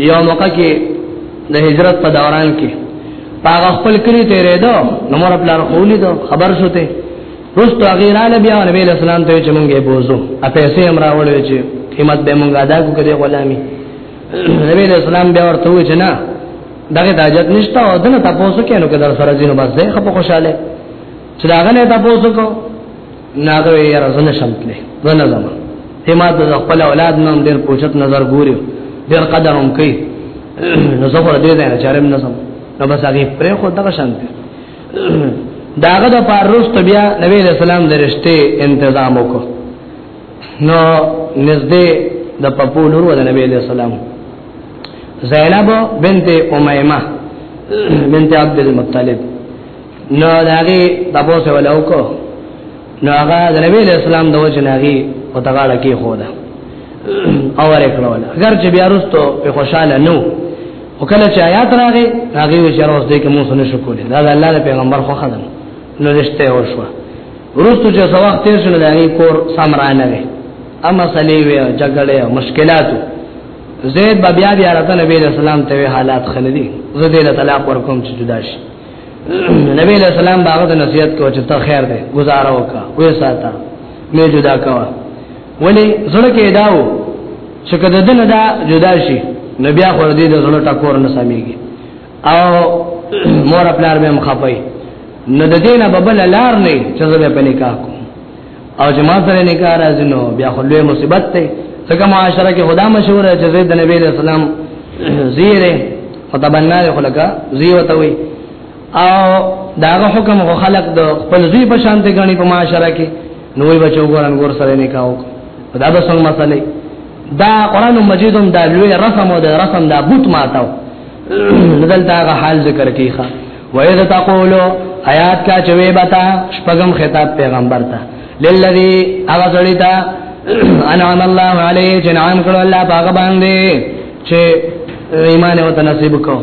یو موقع کې د هجرت په دوران کې هغه خپل کلی ته ریدو نو مور خپل خولې دو خبر شوته روستو غیرانه بیا نبی اسلام ته چې مونږه بوزو ا پیسې هم راوړل چې قیمت به مونږه ادا کو کړي غلامي نبی اسلام بیا ورته و چې نه دغه د حاجت نشته او دنه تاسو کې نو کې در سره ځینو بس ده خپ خوشاله چې دا غنه تاسو کو ناغه یې رزنه شمتله زنه زما همات د خپل اولاد نوم ډېر پوښت نظر ګوري ډېر قدر هم کوي نو زه پر دې نه چارم نه سم نو بس هغه پرې خو دغه شانته داغه د پاروس بیا نبی له سلام درشته تنظیم وکړو نو نزدې د پپولور و د نبی له سلام زینب بنت امیمه بنت عبد المطلب نو داغي تبو سه ولاو کو نو هغه د نبی اسلام د وجه ناغي او تغاړه کې خو ده او ور کړو اگر چې بیا رستو په خوشاله نو او کله چې آیات راغې هغه وی چې راوځ دې کې مو سن شو کولې دا د الله د پیغمبر خو خدام نو رښتیا او شو ورستو چې سوا تیر شنه داغي کور سمرانه وي اما سلی وی جګړه مشکلاتو زید بیا بیا راته نبی اسلام ته حالات خلدي زه دې طلاق ورکوم چې جدا شي نبی علیہ السلام باغ د نصیحت کو چې ته خیر دی گزاره وکا وې ساته مې جدا کوا ولی زړه کې داو چې کده دنه دا جدا شي نبی اخر دې د زړه ټکور نه سميږي او مور خپل مې مخاپي نو د دینه ببل لار نه چې زه په نکاح کوم او چې ما سره نکاح راځي نو بیا خو لوی مصیبت دی ځکه معاشره کې خدا مشوره چې زید نبی له سلام زیره فتبنا له خلقه زیوته وي او داغه حکم غو خلق د خپل زوی په شان ته غني په معاشره کې نوې بچو ګورن ګور سره نکاح وکړه دا به څنګه مسئله دا قران مجید هم دا لوی رسم او دا رسم دا بوت ماتاو دلته هغه حال ذکر کیخه وَإِذْ تَقُولُ آیات کا چوي بتا شپغم خطاب پیغمبر ته للذي هغه سړی ته انعم الله علیه جنان کړه الله پاک باندې چې ایمان او تنصیب کو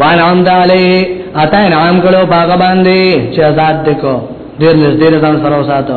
وان عام علی اتا انعام کړه پاک باندې چې آزاد دکو دیر نږدې ځان سره وساتو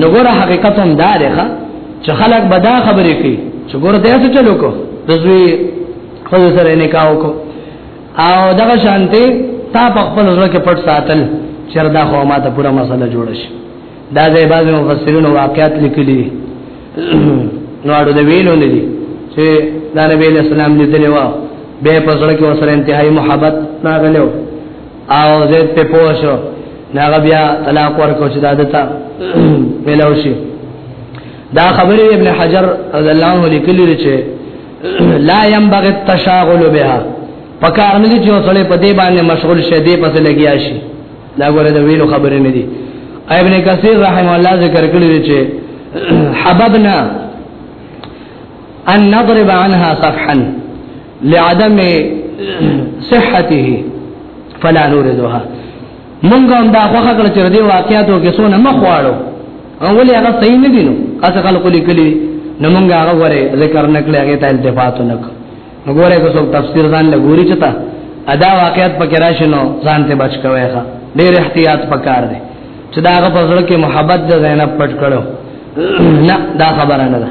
نو ګوره حقیقت هم دا دی چې خلک به دا خبرې کوي چې ګوره دا څه چلو کو د زوی خو سره نه کاو کو او دا شانته تا په خپل ځل کې پټ ساتل چې دا خو ما ته پوره مسله جوړ شي دا ځای بعض مفسرینو واقعیت لیکلي نو اړو د ویلو نه دي چې دا نبی له سلام دې دی وا به په ځل کې وسره انتهایی محبت ناغلو او زید په پوه شو ناغه بیا طلاق ورکو چې دا دتا ملو شي دا خبره ابن حجر رضی الله عنه لیکلی دی چې لا ينبغي التشاغل بها پکار نه دي چې وسړې په دې باندې مشغول شه دې پس لګیا شي دا ګوره دا ویلو خبره نه دي ابن کثیر رحم الله ذکر کړی دی چې حببنا ان نضرب عنها صفحا لعدم صحته فلا نوردها مونږ هم دا خوخه کړ چې دې واقعاتو کې سونه مخ واړو اولې هغه صحیح نه دي نو اته خلکو لیکلي نو مونږ هغه وره ذکر نکړي هغه ته التفات نک نو ګوره که څوک تفسیر ځان له ګوري چتا ادا واقعات پکې راشنو ځان ته بچ کوي ښا ډېر احتیاط پکار دی چې دا هغه په ځل کې محبت د زینب پټ کړو نه دا خبره نه ده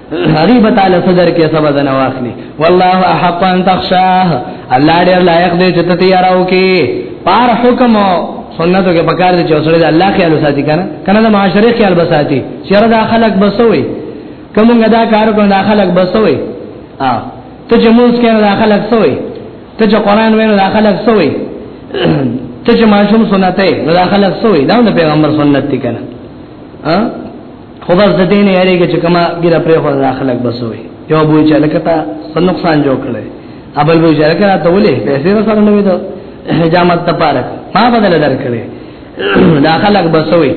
هغه به تعالی صدر کې سبا زنه واخلي والله احق ان تخشاه الله دې لایق دې چې ته تیاراو کې پار حکم سنتو کې پکار دي چې اوسړي د الله خیال ساتي کنه کنه د معاشري خیال بساتي چیرې د خلک بسوي کومه دا کار کوم د خلک بسوي اه ته چې موږ کې د خلک سوي ته چې قران وینې د خلک سوي ته چې ماشوم سنت دی د خلک سوي دا د پیغمبر سنت دی کنه اه خو بس د دې نه یریږي چې کما ګیره پرې خو دا خلک بسوي یو بوې چې لکه تا څه نقصان جوړ کړي ابل بوې چې لکه ته ولې پیسې رسره نه وې ته حجامت ته پارک ما بدل درکړي دا خلک بسوي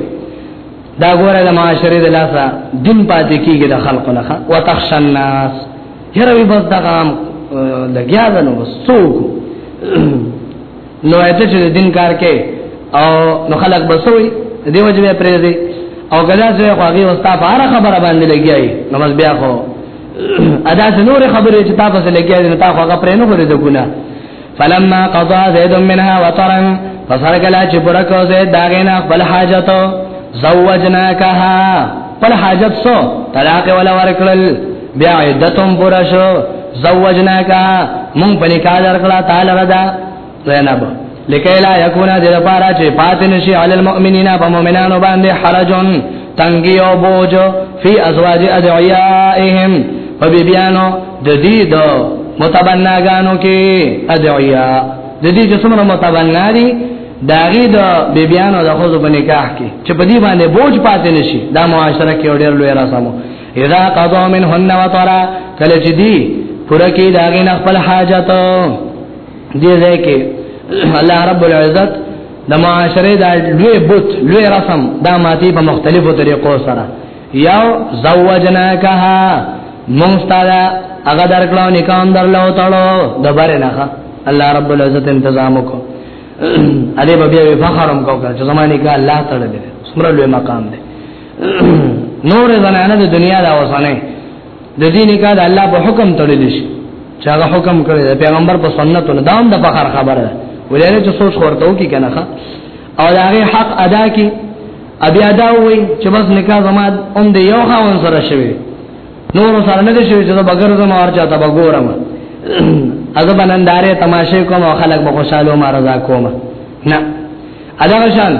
دا ګوره د معاشره د لاسه دین پاتې کیږي د خلکو نه وتخش الناس یره بس دا غام لګیا ده نو څوک نو ایته چې دین کار کوي او نو خلک بسوي دیو جبه پرې دی او کله چې خو هغه وستا په هر خبره باندې لګیای نو بس بیا خو ادا چې نور خبره چې تاسو سره لګیای نو تاسو هغه پرې نه غوړې د ګنا فلما قضا زید منها وطرا فسر کلا چې برکو زید داغه نه خپل حاجت زوجناکها خپل حاجت سو طلاق ولا ورکړل بیا عدتهم پورا شو زوجنا کا مون په نکاح درکړه تعالی رضا زینب لکه لا یکونا د لپاره چې پاتن شي علی المؤمنین په مؤمنانو باندې حرجون تنگی او بوج فی ازواج ادعیائهم په بیبیانو د دې د متبناګانو کې ادعیا د دې چې څومره متبنا دي داغي د بیبیانو د خود په نکاح کې چې په دې باندې بوج پاتې نشي دا معاشره کې ډېر لوی راسمو اذا قضا منهن وطرا کله چې دی پوره کې داغه نه خپل حاجت دی ځکه الله رب العزت د معاشره دا لوی بوت لوی رسم دا ماتي په مختلفو طریقو سره یو زوجناکها مونستادا هغه درکلو نکام درلو تړو دبره نه الله رب العزت تنظیم وکړو ا دې بیا فخرم کو کړ چې زمانه کې الله تعالی دې سمره لوی مقام دی نور زنانه د دنیا دا وسانه د دې نکاح د الله په حکم تړل شي چې هغه حکم کړی د پیغمبر په سنت نه دام د فخر خبره ده ولې چې سوچ ورته وکي کنه او دا غي حق ادا کی ابي ادا وي چې بس نکاح زما هم د یو خاون سره شوی نور سره نه شوی چې بغیر زما ورچا ته بګورم اذبنندارې تماشه کوم او خلک به خوشاله ما رضا کوم نه اداغه شان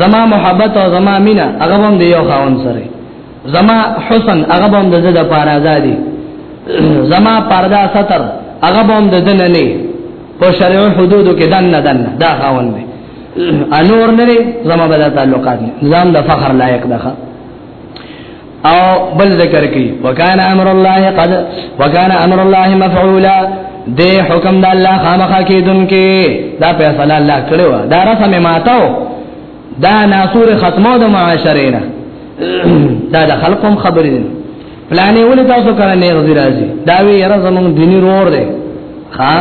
زما محبت او زما مینا هغه هم دی یو خاون سره زما حسن هغه هم د زړه پار ازادي زما پردا ستر هغه هم د دنه نه په شرع حدود کې دن نه دن دا خاون دی انور نه زما بل تعلقات نظام د فخر لایق ده او بل ذکر کی وکانا امر الله قد وکانا امر الله مفعولا دې حکم د الله خامخا کېدونکې دا فیصله الله کړو دا رسم ماتو دا ناسور ختمو د معاشره نه دا د خلقوم خبرې دي پلانې ولې تاسو کړه نه غزي راځي دا وی یره زمونږ دیني رور دی ها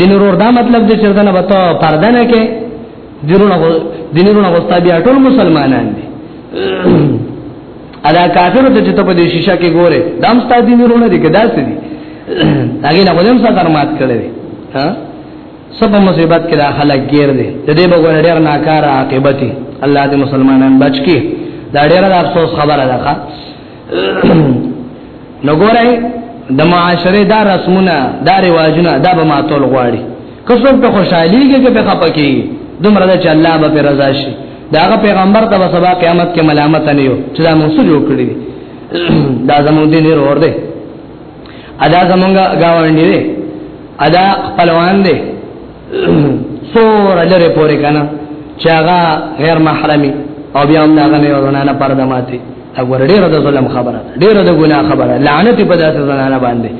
دیني رور دا مطلب دې چې دا نه وته پردنه کې دیرونه دینونه غوستا بیا ټول مسلمانان دي ادا کافر ته چې ته په دې شیشه کې ګوره دام ستا دینونه دي کدا څه دي هغه نه غوډم سره مات کړي ها سبا مصیبت کې داخله ګیر دي د دې بګور ډیر ناکاره عاقبت الله دې مسلمانان بچ کی دا ډیر د افسوس خبره ده نو ګورای د معاشره دا رسمونه دا رواجونه دا به ماتول غواړي کڅوګ په خوشحالي کې کې په خپکی دومره د الله به رضا شي داغه پیغمبر ته سبا قیامت کې ملامت نه یو چې دا موږ سره جوړ کړی دا زموږ دین ورور دی ادا زمونږه گاونډي دي ادا خپلوان دي سور لري پورې کنه چې هغه غیر محرمي او بیا هم هغه نه ورونه نه پرده ماتي دا ګور ډیره د ظلم خبره ډیره د ګناه خبره لعنت په داسې زنانه باندې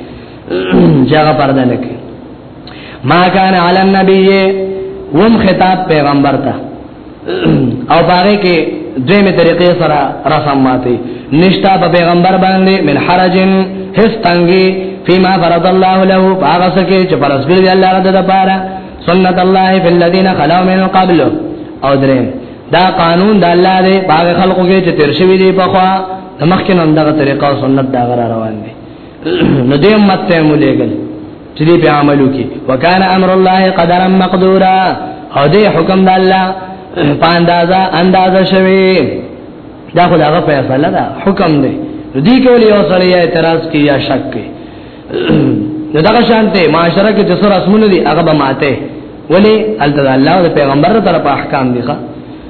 چې هغه پرده نه کوي ما کان علی النبی وم خطاب پیغمبر ته او باغې کې دیمه طریقې سره رسم ماتي نشتا په پیغمبر باندې من حرجن هیڅ تنګي فيما فرض الله له باغ سکه چې فرض کړی دی الله رد لپاره سنت الله فی الذین خلو من قبل او درې دا قانون د الله دی باغ خلقو کې چې تیر شوی دی په خوا مخکې نن دغه طریقه سنت دا غره روان دي نو دې امت ته مولېګل چې دې په عملو کې وکانه امر الله قدرا مقدورا او دې حکم د الله په اندازا اندازا شوی دا خو داغه فیصله ده حکم دی دې کول یو سره یا اعتراض کی یا شک کی نو دغه شانته معاشره کې چې سره اسمونه دي هغه به ماته ولی الته الله او پیغمبر طرف احکام دي ښا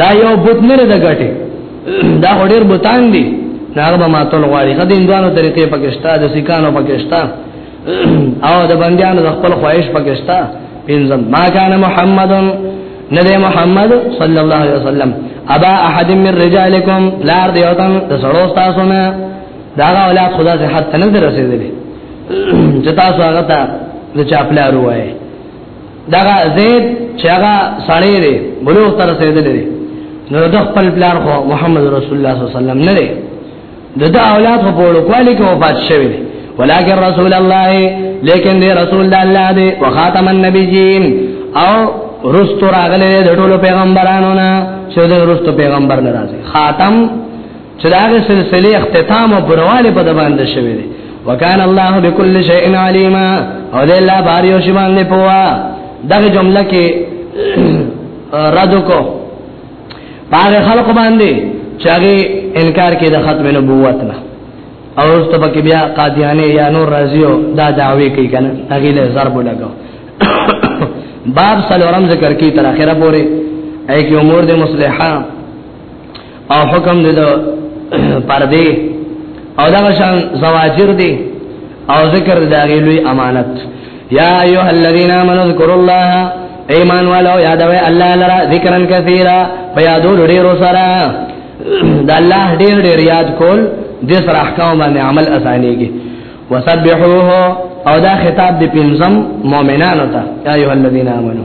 دا یو بوت نه ده ګټه دا ډېر بوتان دي هغه به ماتول غواړي غد اندوانو طریقې پاکستان د سکانو پاکستان او د بندیانو د خپل خواهش پاکستان پینځم ما کان محمد نبی محمد صلی الله علیه وسلم ابا احد من رجالکم لار دیوتن د سړو تاسو نه دا اولاد خدا سے حد تنه رسیدلی جتا سو هغه ته د چاپلارو وای دغه زید چې هغه سړی دی بلوغ تر رسیدل دی نو د خپل پلار خو محمد رسول الله صلی الله علیه وسلم نه دی د دا اولاد په وړو کوالی کې وفات شوی دی ولکن رسول الله لیکن دی رسول الله دی وخاتم النبیین او رستو راغله د ټولو پیغمبرانو نه چې د رستو پیغمبر ناراضي خاتم چې دا هغه سلسله اختتام او برواله په باندې شوی دی وکانه الله بكل شيء عليما او دې الله بار یو شی باندې پوا دغه جمله کې رد کو باغ خلق باندې چاغي انکار کې د ختم نبوت نه او رستبه کې بیا قادیانه یا نور رازیو دا دعوی کوي کنه هغه له ضرب لګاو باب سلورم ذکر کی تر اخره پوره ایک امور د مصلحه او حکم دې دا پردې او دا شان زواجر دې او ذکر دې هغه لوی امانت یا ایه الذین آمنوا اذکروا الله ایمان والو یادوي الله لرا ذکرن کثیرا پیادو ډیرو سره د الله ډیر ډیر یاد کول د سره احکام باندې عمل اسانيږي وسبحوه او دا خطاب دی پنځم مؤمنانو ته یا ایه الذین آمنو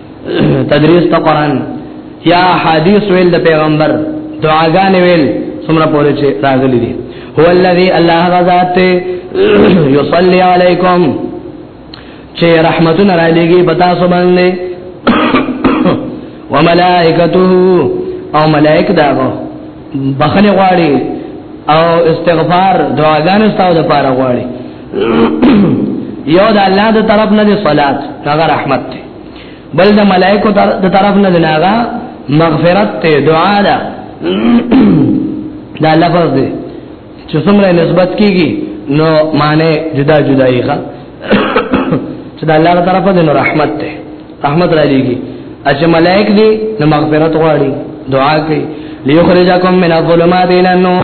تدریس ته قران یا حدیث ویل د پیغمبر دعاګانې ویل څومره پورې چې راغلي دي هو الذی الله غزاد یصلی علیکم چې رحمتونه را لېږي پتا سو باندې وملائکته او ملائک داغو بخنه غواړي او استغفار دعاګانې ستاسو لپاره غواړي یو د الله د طرف نه دی صلات هغه رحمت دی بل د ملائکه د طرف نه دی هغه مغفرت ته دعا ده دا لفظ دی چې څومره نسبت کیږي نو معنی جدا جدا یې ښه چې د الله تعالی طرفه د رحمت ته رحمت را لېږي چې ملائک دي نو مغفرت غواړي دعا کوي ليخرجكم من الظلمات الى النور